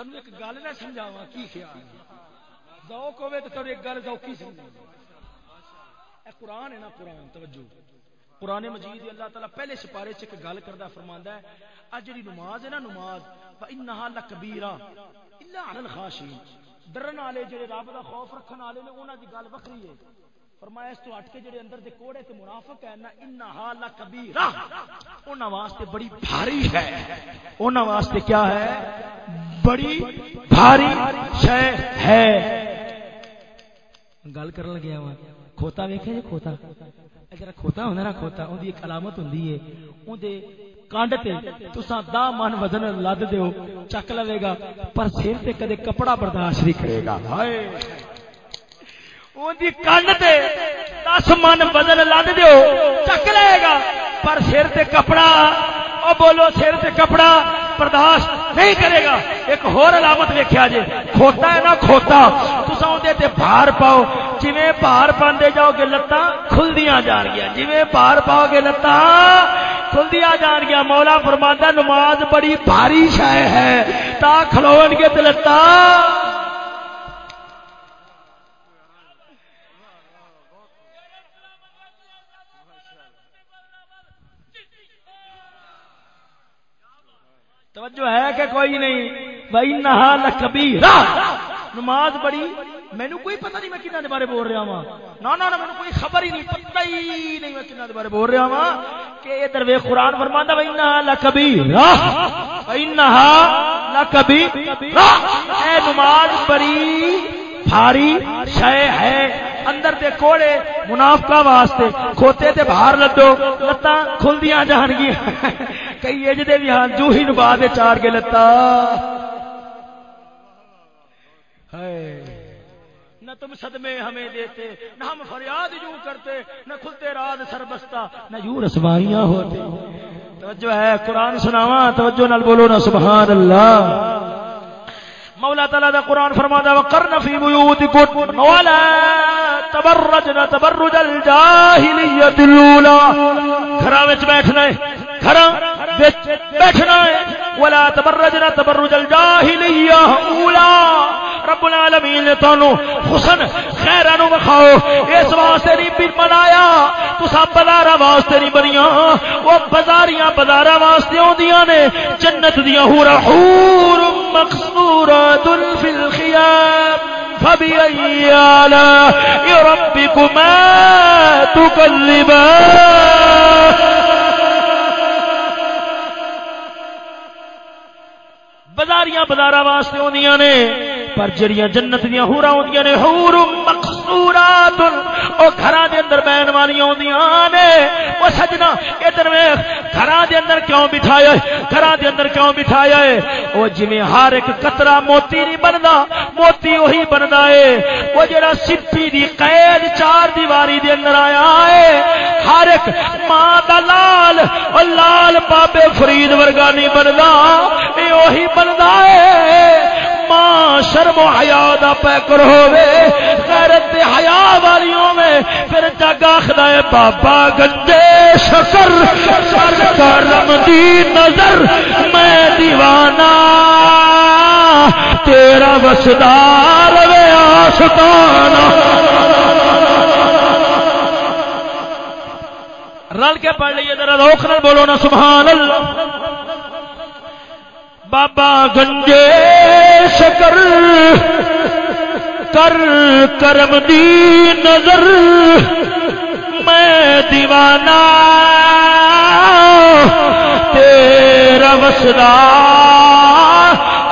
تمہیں ایک گل نہ سمجھاوا کی خیال؟ ذوق ہوے تو تھوڑی ایک گل ذوقی سمجھ اے قرآن ہے نا قرآن، توجہ۔ قرآن مجید اللہ تعالیٰ پہلے سپارے چ ایک گل کردا فرماندا ہے اج جڑی نماز ہے نا نماز فانها لکبیرہ الا علی الخاشعين۔ ڈرن والے جڑے رب دا خوف رکھن والے نے، انہاں دی گل وکھری ہے۔ فرمایا، اس تو ہٹ کے جڑے اندر دے کوڑے تے منافق ہیں، نا انها لکبیرہ انہاں واسطے بڑی بھاری ہے۔ انہاں واسطے کیا ہے؟ بڑی بھاری شے ہے۔ گل کرن لگیا ہاں۔ وا کھوتا ویکھیا جی کھوتا؟ اگر کھوتا ہوندا نا کھوتا، اون دی ایک علامت ہوندی ہے۔ اون دے کانڈ تے تساں دا من وزن لد دیو، چک لوے گا، پر سر تے کدے کپڑا برداشت نہیں کرے گا۔ ہائے۔ اون دی کانڈ تے 10 من وزن لد دیو، چک لے گا، پر سر تے کپڑا، او بولو سر تے کپڑا۔ برداشت نہیں کرے گا۔ ایک ہور علامت ویکھیا جے۔ کھوتا ہے نا کھوتا۔ تساں اون تے بھار پاؤ۔ جویں بھار پاندے جاؤ گے، لتاں کھلدیاں جان گیا جویں بھار پاؤ گے، لتاں کھلدیاں جان گیا مولا فرماندا نماز بڑی بھاری شے ہے۔ تا کھلون گے تے لتاں توجہ ہے کہ کوئی نہیں؟ بھائی نہا لکبیرہ۔ نماز بڑی مینو کوئی پتہ نہیں میں کنہ دے بارے بول رہا ہاں نہ نہ مینو کوئی خبر ہی نہیں، پتہ ہی نہیں میں کنہ دے بارے بول رہا ہاں کہ ادھر وے قرآن فرماندا بھائی نہا لکبیرہ۔ بھائی نہا لکبیرہ۔ اے نماز بڑی بھاری شے ہے۔ اندر دے کوڑے منافقہ واسطے کھوتے تے باہر لدو، لتاں کھلدیاں جان گیا کئی اج دے بھی ہاں جو ہی نبا دے چار کے لتا۔ نہ تم صدمے ہمیں دیتے، نہ ہم فریاد یوں کرتے، نہ کھلتے رات سر بستا نہ یوں رسوائیاں ہوتے۔ توجہ ہے، قرآن سناواں، توجہ نال بولو نا، سبحان اللہ۔ مولا تعالی دا قرآن فرماتا وقرن فی بیوتکن ولا تبرجن تبرج الجاہلیت الاولى گھراں وچ بیٹھنا ہے، گھراں وچ بیٹھنا ہے۔ ولا تبرجن تبرج الجاہلیہ الاولى رب العالمین نے تانوں حسن خیر نو وکھاؤ۔ اس واسطے نہیں بھی بنایا تسا بازار واسطے نہیں بنیا وہ بازاریاں بازار واسطے ہوندیاں نے۔ جنت دیاں حورا حور مقصورہ مقصورات فی الخیام فبأي آلاء ربكما تكذبان بازاریاں بازار واسطے ہوندیاں نے، پر جڑیاں جنت دیاں حورا ہوندیاں نے، حور مقصورات او گھراں دے اندر بہن والی ہوندیاں نے او سجنا ادھر ویکھ گھراں دے اندر کیوں بٹھایا ہے؟ گھراں دے اندر کیوں بٹھایا ہے؟ او جویں ہر ایک قطرہ موتی نہیں بندا، موتی وہی بندا ہے۔ او جڑا سپی دی قید چار دیواری دے اندر آیا ہے، ہر ایک ماں دا لال او لال بابے فرید ورگا نہیں بندا، اے وہی بندا ہے۔ ماں شرم و حیا دا پیکر ہوے غیرت تے حیا والی ہوے پھر جگ آخدا ہے، بابا گنجے شکر سر کرم دی نظر، میں دیوانہ، تیرا وسدار وے آستانہ۔ رل کے پڑھ لیے، ذرا روک نہ بولو نا، سبحان اللہ۔ بابا گنجے شکر کر کرم دی نظر میں دیوانہ تیرا وسدا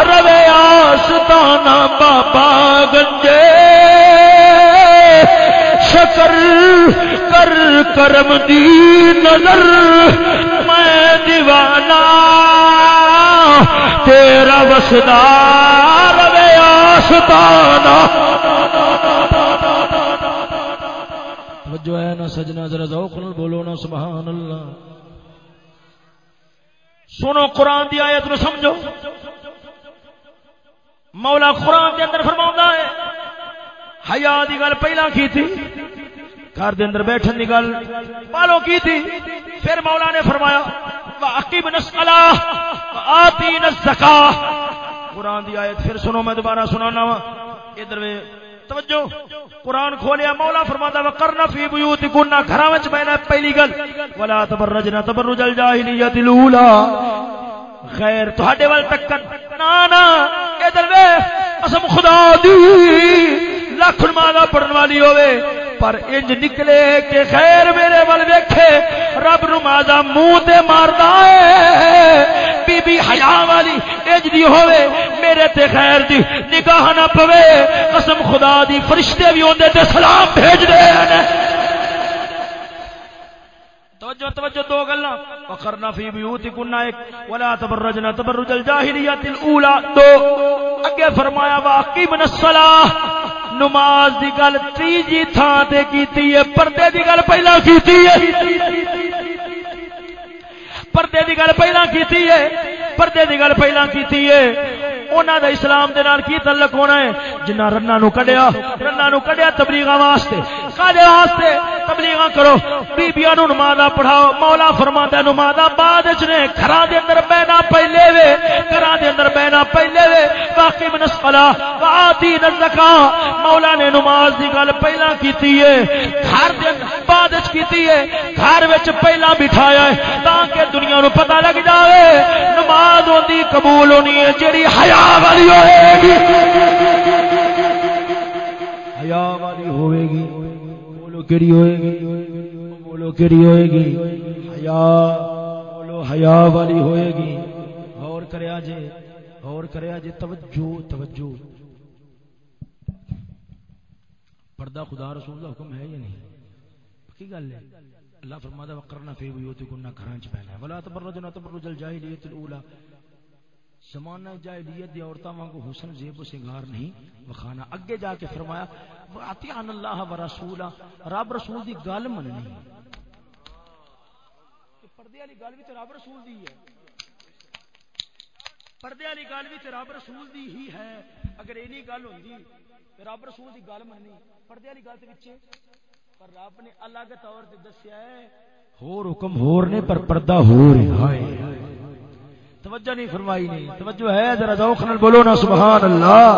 روے آستانہ بابا گنجے شکر کر کرم دی نظر میں دیوانہ تیرا وسدار آستانہ ہے نا سجنا، ذرا ذوق بولو نا، سبحان اللہ۔ سنو قرآن دی آیت نو سمجھو۔ مولا قرآن دے اندر فرماوندا ہے، حیا دی گل پہلا کی تھی، گھر دے اندر بیٹھن دی گل پالو کی تھی، پھر مولا نے فرمایا قرآن دی آیت پھر سنو، میں دوبارہ سنانا وا۔ ادھر توجہ۔ قرآن کھولیا، مولا فرماتا وقرنا فی بیوتکنا گھراں وچ بینا پہلی گل، ولا تبرجنا تبرج الجاہلیت الاولى غیر تہاڈے ول تکن۔ نا نا ادھر قسم خدا دی، لاکھ نمازاں پڑھن والی ہوے پر انج نکلے کہ خیر میرے ول ویکھے، رب نمازاں منہ تے ماردا ہے۔ بی بی حیا والی انج دی ہوے میرے تے خیر دی نگاہ نہ پوے۔ قسم خدا دی، فرشتے بھی اوندے تے سلام بھیج دے ہیں توجہ توجہ، دو گلاں۔ وقرنا فی بیوتکنا ایک۔ ولا تبرجنا تبرج الجاہلیت الاولى دو۔ اگے فرمایا واقیم الصلاۃ نماز دی گل تیجی تھان تے کیتی ہے۔ پردے دی گل پہلا کیتی ہے۔ پردے دی گل پہلا کیتی ہے۔ پردے دی گل پہلا کیتی ہے۔ انہاں دا اسلام دے نال کی تعلق ہونا ہے؟ جنہ رنا نو کڈیا رنا نو کڈیا تبلیغاں واسطے۔ کالے واسطے تبلیغاں کرو۔ بیبییاں نو نماز پڑھاؤ، مولا فرماتا ہے نماز بعد وچ نے گھراں دے اندر بینا پہلے وے گھراں دے اندر بینا پہلے وے باقی من الصلاۃ واتی الزکات مولا نے نماز دی گل پہلا کیتی ہے، گھر دے بعد وچ کیتی ہے، گھر وچ پہلا بٹھایا ہے، تاکہ دنیا نو پتہ لگ جاوے۔ نماز ہوندی قبول ہونی ہے جڑی حیا والی ہوئے گی۔ حیا والی ہوئے گی۔ بولو کیڑی ہوئے گی؟ بولو کیڑی ہوئے گی؟ حیا، بولو حیا والی ہوئے گی۔ غور کریا جے، غور کریا جے، توجہ توجہ۔ پردہ خدا رسول اللہ حکم ہے یا نہیں؟ کی گل ہے۔ اللہ فرماتا وقرنا فی بیوتکنا گھراں چ پہنا ولا تبرجنا تبرج الجاہلیت الاولى زمانہ جاہلیت دی عورتاں وانگو حسن، زیب و سنگار نہیں۔ وکھانا اگے جا کے فرمایا اطیعن اللہ و رسولا رب رسول دی گل مننی۔ پردے والی گل بھی تے رب رسول دی ہے۔ پردے والی گل بھی تے رب رسول دی ہی ہے۔ اگر اینی گل ہوندی تے رب رسول دی گل مننی۔ پردے والی گل تے وچے پر رب نے الگ طور تے دسیا ہے۔ ہور حکم ہور نے، پر پردہ ہور ہے۔ ہائے۔ توجہ نہیں فرمائی نہیں توجہ ہے، ذرا ذوق نال بولو نا سبحان اللہ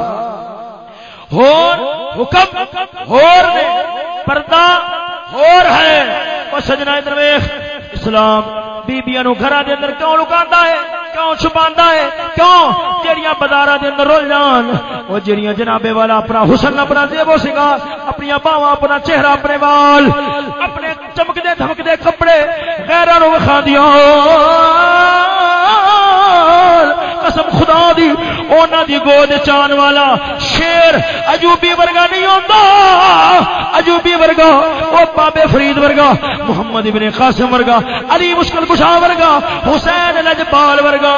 ہور حکم ہور نے، پردہ ہور ہے۔ او سجنا ادھر ویکھ اسلام بیبییاں نو گھراں دے اندر کیوں لکاندا ہے؟ کیوں چھپاندا ہے؟ کیوں؟ جڑیاں بازاراں دے اندر رول جان او جڑیاں جنابے والا اپنا حسن، اپنا زیب و اپنی باواں، اپنا چہرہ، اپنے وال، اپنے چمکدے دھمکدے کپڑے، غیراں نو وکھاندیاں قسم خدا دی، اونا دی گود چان والا شیر عجوبی ورگا نہیں ہوتا। عجوبی ورگا او بابے فرید ورگا، محمد ابن قاسم ورگا، علی مشکل کشا ورگا، حسین لجپال ورگا،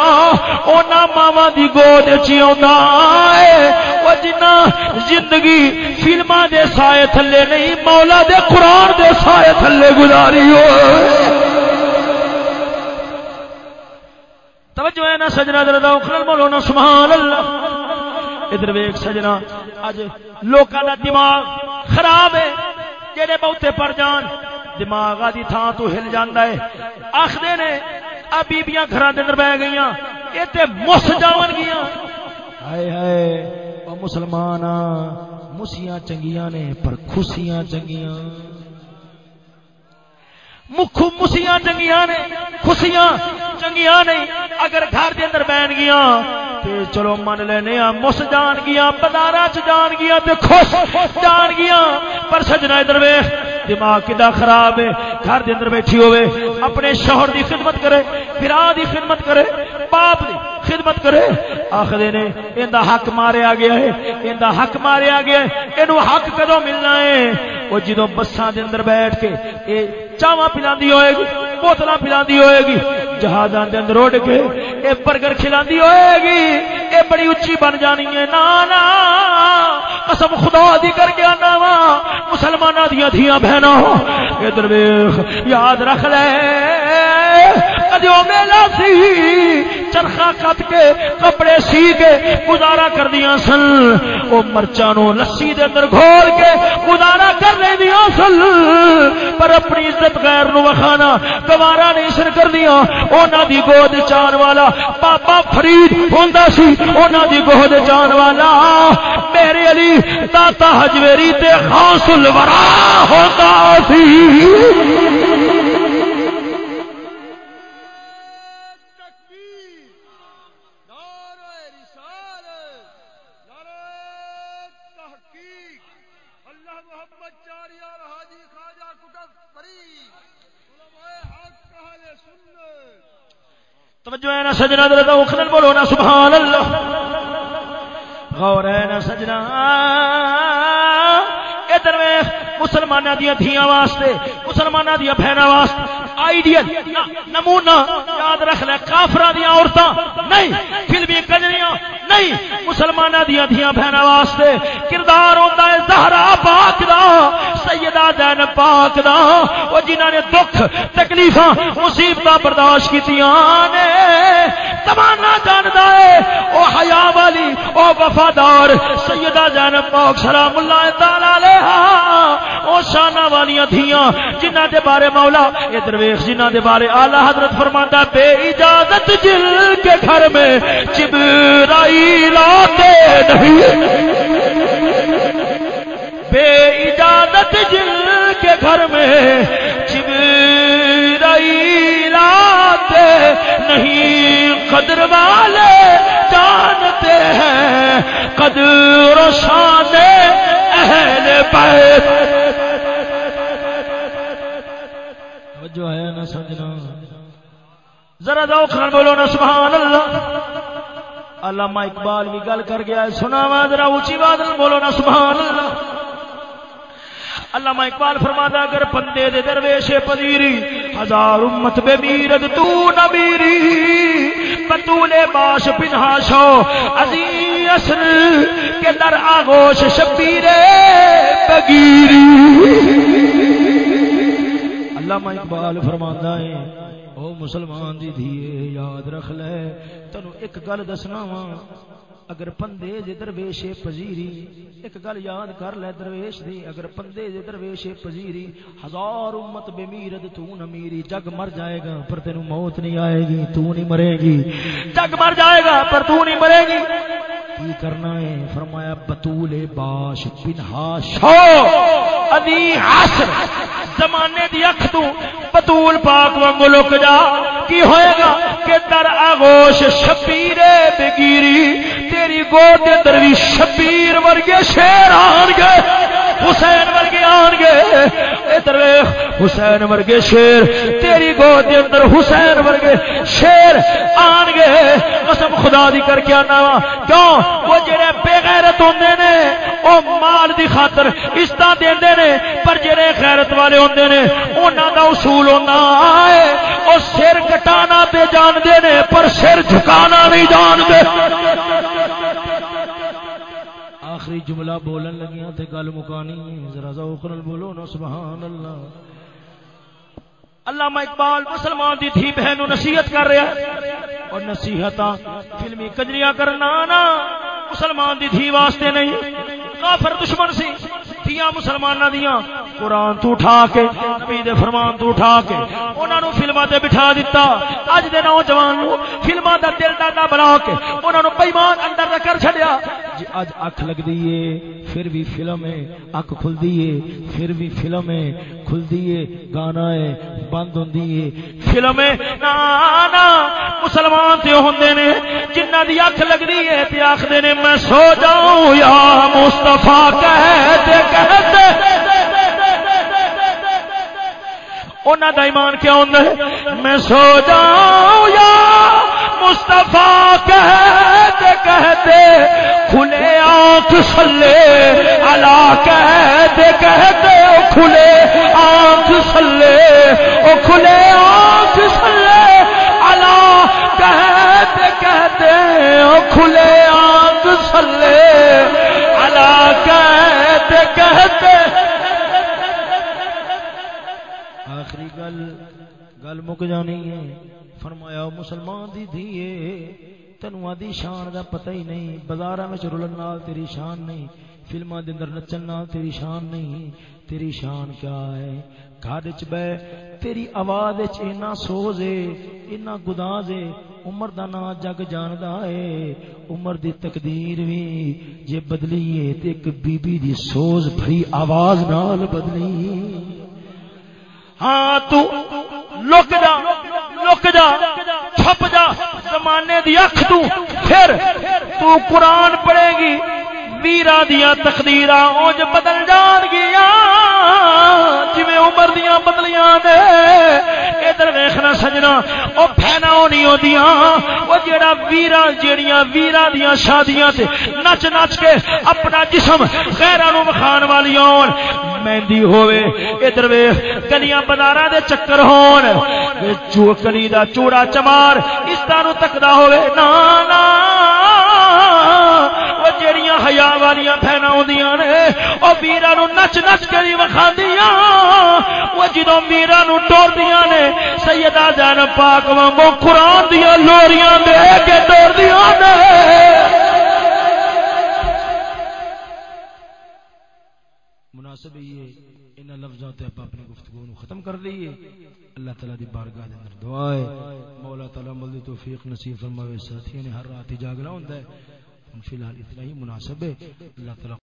اونا ماما دی گود چی ہوتا ہے۔ او جنا زندگی فلمہ دے سائے تھلے نہیں، مولا دے قرآن دے سائے تھلے گزاری ہوئے توجہ ہے نا سجنا دردا اخرل بولو سبحان اللہ۔ ادھر ویک سجنا۔ اج لوکاں دا دماغ خراب ہے جڑے بہتے پر جان، دماغ آدی تھان تو ہل جاندا ہے۔ آخدے نے، آ بیبیاں گھراں دے اندر بیٹھ گئیاں، اے تے مس جاون گیاں۔ ہائے ہائے، او مسلماناں، مسیاں چنگیاں نے، پر خوشیاں چنگیاں۔ مکھو مسیاں چنگیاں نے خوشیاں چنگیاں نہیں اگر گھر دے اندر بہن گیا، تے چلو من لینے ہاں مس جان گیا بازار چ جان گیا، تے خوش جان گیا۔ پر سجنا ادھر ویکھ۔ دماغ کدا خراب ہے؟ گھر دے اندر بیٹھی ہوئے، اپنے شوہر دی خدمت کرے پھرا دی خدمت کرے، باپ دی خدمت کرے۔ آخر نے اندا حق ماریا گیا ہے، اندا حق ماریا گیا ہے اینو حق کدو ملنا ہے؟ وہ جدو بساں دے اندر بیٹھ کے اے چاواں پلاندی ہوئے گی بوتل پلاندی ہوئے گی۔ جہازاں دے اندر اڑ کے اے برگر کھلاندی ہوئے گی۔ اے بڑی اچھی بن جانی ہے۔ نا نا، قسم خدا دی کر کے آنا وا۔ مسلماناں دیاں دھیاں بہنوں ادھر ویکھ، یاد رکھ لے۔ کدیو میلا سی؟ چرخا کٹ کے کپڑے سی کے گزارا کر دیا سن۔ وہ مرچا نو لسی دے اندر گھول کے گزارا کر رہی دیا سن۔ پر اپنی عزت غیر نو وکھانا، گوارا نہیں سر کر دیا۔ انہاں دی گود چان والا بابا فرید ہوندا سی۔ انہاں دی گود چان والا میرے علی داتا حجویری تے خاص الورا ہوندا سی۔ توجہ ہے نا سجنا در اخنل بولو نا سبحان اللہ غور ہے نا سجنا۔ ادھر مسلمانہ دیا دھیاں واسطے مسلمانہ دیا بہنا واسطے۔ آئیڈیل نمونہ یاد رکھ لے کافرہ دیا عورتاں۔ نہیں فلمی کجریاں نہیں مسلمانہ دیا دھیاں بہنا واسطے۔ کردار ہوتا ہے زہرا پاک دا، سیدہ دین پاک دا۔ وہ جنہاں نے دکھ، تکلیفاں، مصیبتاں برداشت کیتیاں نے۔ تمانا جاندا ہے، او حیا والی، او وفادار۔ سیدہ زینب پاک سلام اللہ تعالی علیہا۔ او شانہ والیاں دھیاں، جنہاں دے بارے مولا ادھر ویکھ جنہاں دے بارے اعلی حضرت فرماندا بے اجازت جل کے گھر میں جبرائیل آتے نہیں۔ بے اجازت جل کے گھر میں جبرائیل آتے نہیں۔ قدر والے جانتے ہیں، قدر و شان اہل بیت۔ جو ہے نا سجنا ذرا ذوق نال بولو نا سبحان اللہ علامہ اقبال بھی گل کر گیا ہے، سنا وا ذرا اونچی بات بولو نا سبحان اللہ علامہ اقبال فرماتا اگر بندے دے درویش پذیری ہزار امت بے میرد تو نہ میری بطول باش پنہا شو عزیز اصل کے در آغوش شبیر بگیری علامہ اقبال فرماندا ہے، او مسلمان دی دھیے یاد رکھ لے، تنو ایک گل دسنا وا اگر پندے دے درویش پذیری، ایک گل یاد کر لے درویش دی، اگر پندے دے درویش پذیری، ہزار امت بے میرد تو نہ میری، جگ مر جائے گا پر تینو موت نہیں آئے گی، تو نہیں مرے گی۔ جگ مر جائے گا پر تو نہیں مرے گی۔ کی کرنا ہے؟ فرمایا، بطول باش پنہا شو ادی حسر زمانے دی اکھ تو بطول پاک وانگو لک جا۔ کی ہوئے گا کہ در آغوش شبیر بگیری تیری گود دے اندر بھی شبیر ورگے شیر آن گے حسین ورگے آن گے ادھر حسین ورگے شیر، تیری گود دے اندر حسین ورگے شیر آن گے قسم خدا دی کر کے آنا وا۔ کیوں؟ وہ جڑے بے غیرت ہوندے نے، او مال دی خاطر عزت دیندے نے، پر جڑے غیرت والے ہوندے نے، انہاں دا اصول ہوندا ہے۔ او سر کٹانا تے جان دے نے، پر سر جھکانا نہیں جان دے آخری جملہ بولن لگیاں تے گل مکانی ذرا ذوق نال بولو نا سبحان اللہ علامہ اقبال مسلمان دی تھی بہن نصیحت کر رہا ہے۔ اور نصیحت فلمی کجریاں کرنا نا مسلمان دی تھی واسطے نہیں، کافر دشمن سی۔ تھیاں مسلمان دیاں، قرآن تو اٹھا کے، نبی دے فرمان تو اٹھا کے، انہاں نو فلماں تے بٹھا دیتا اج دے نوجوان نو فلماں دا دل ڈاڈا بنا کے انہاں نو بے اندر رکھ کر چھڈیا۔ جی اج اکھ لگ دی ہے پھر بھی فلم ہے اکھ کھل دی ہے پھر بھی فلم ہے کھل دی ہے گانا ہے بند ہوندی ہے فلم ہے نا نا، مسلمان تے ہوندے نے، جنہاں دی اکھ لگدی ہے تے آکھدے نے، میں سو جاؤں یا مصطفی کہتے کہتے انہاں دا ایمان کیا ہوندا ہے؟ میں سو جاؤں یا مصطفی کہتے کہتے کھلے آنکھ سلے الا کہتے کہتے او کھلے آنکھ سلے، او کھلے آنکھ سلے الا کہتے کہتے او کھلے آنکھ سلے الا کہتے کہتے آخری گل گل مک جانی ہے۔ فرمایا مسلمان دی دھیے تنوا آدھی شان دا پتہ ہی نہیں۔ بازار میں رلن نال تیری شان نہیں۔ فلماں دے اندر نچن نال تیری شان نہیں۔ تیری شان کیا ہے؟ گھر چ بہ، تیری آواز اینا سوز ہے اینا گداز ہے عمر دا نا جگ جاندا ہے عمر دی تقدیر بھی جے بدلی ہے تے ایک بی بی دی سوز بھری آواز نال بدلی۔ ہاں تو لک جا لک جا، چھپ جا، زمانے دی اکھ تو، پھر تو قرآن پڑھے گی۔ ویرا دیا تقدیر اونج بدل جان گیا جی عمر دیا بدلیاں نے، ادھر ویخنا سجنا وہ پہنا ہونی ہوتی وہ جڑا ویرا جڑیاں ویرا دیا شادیاں سے نچ نچ کے اپنا جسم خیران مخان والی آن مہندی ہوئے ادھر ویخ گلیاں بازار دے چکر ہون۔ کلی دا چوڑا چمار اس طرح تکدا ہوئے نا نا۔ وہ جڑیاں حیا والیاں پہنا ہوندیاں نے او ویرا نو نچ نچ کے نہیں وکھاندیاں وہ جدوں ویرا نو ٹوردیاں نے سیدہ زینب پاک وانگو قرآن دیاں لوریاں دے کے ٹوردیاں نے مناسب یہ ان لفظوں تے آپ اپنی گفتگو نو ختم کر دئیے اللہ تعالی دی بارگاہ دے اندر دعا ہے مولا تعالی مل دی توفیق نصیب فرماوے ساتھیوں نے ہر رات ہی جاگنا ہوندا ہے فی الحال اتنا ہی مناسب ہے۔ اللہ تعالیٰ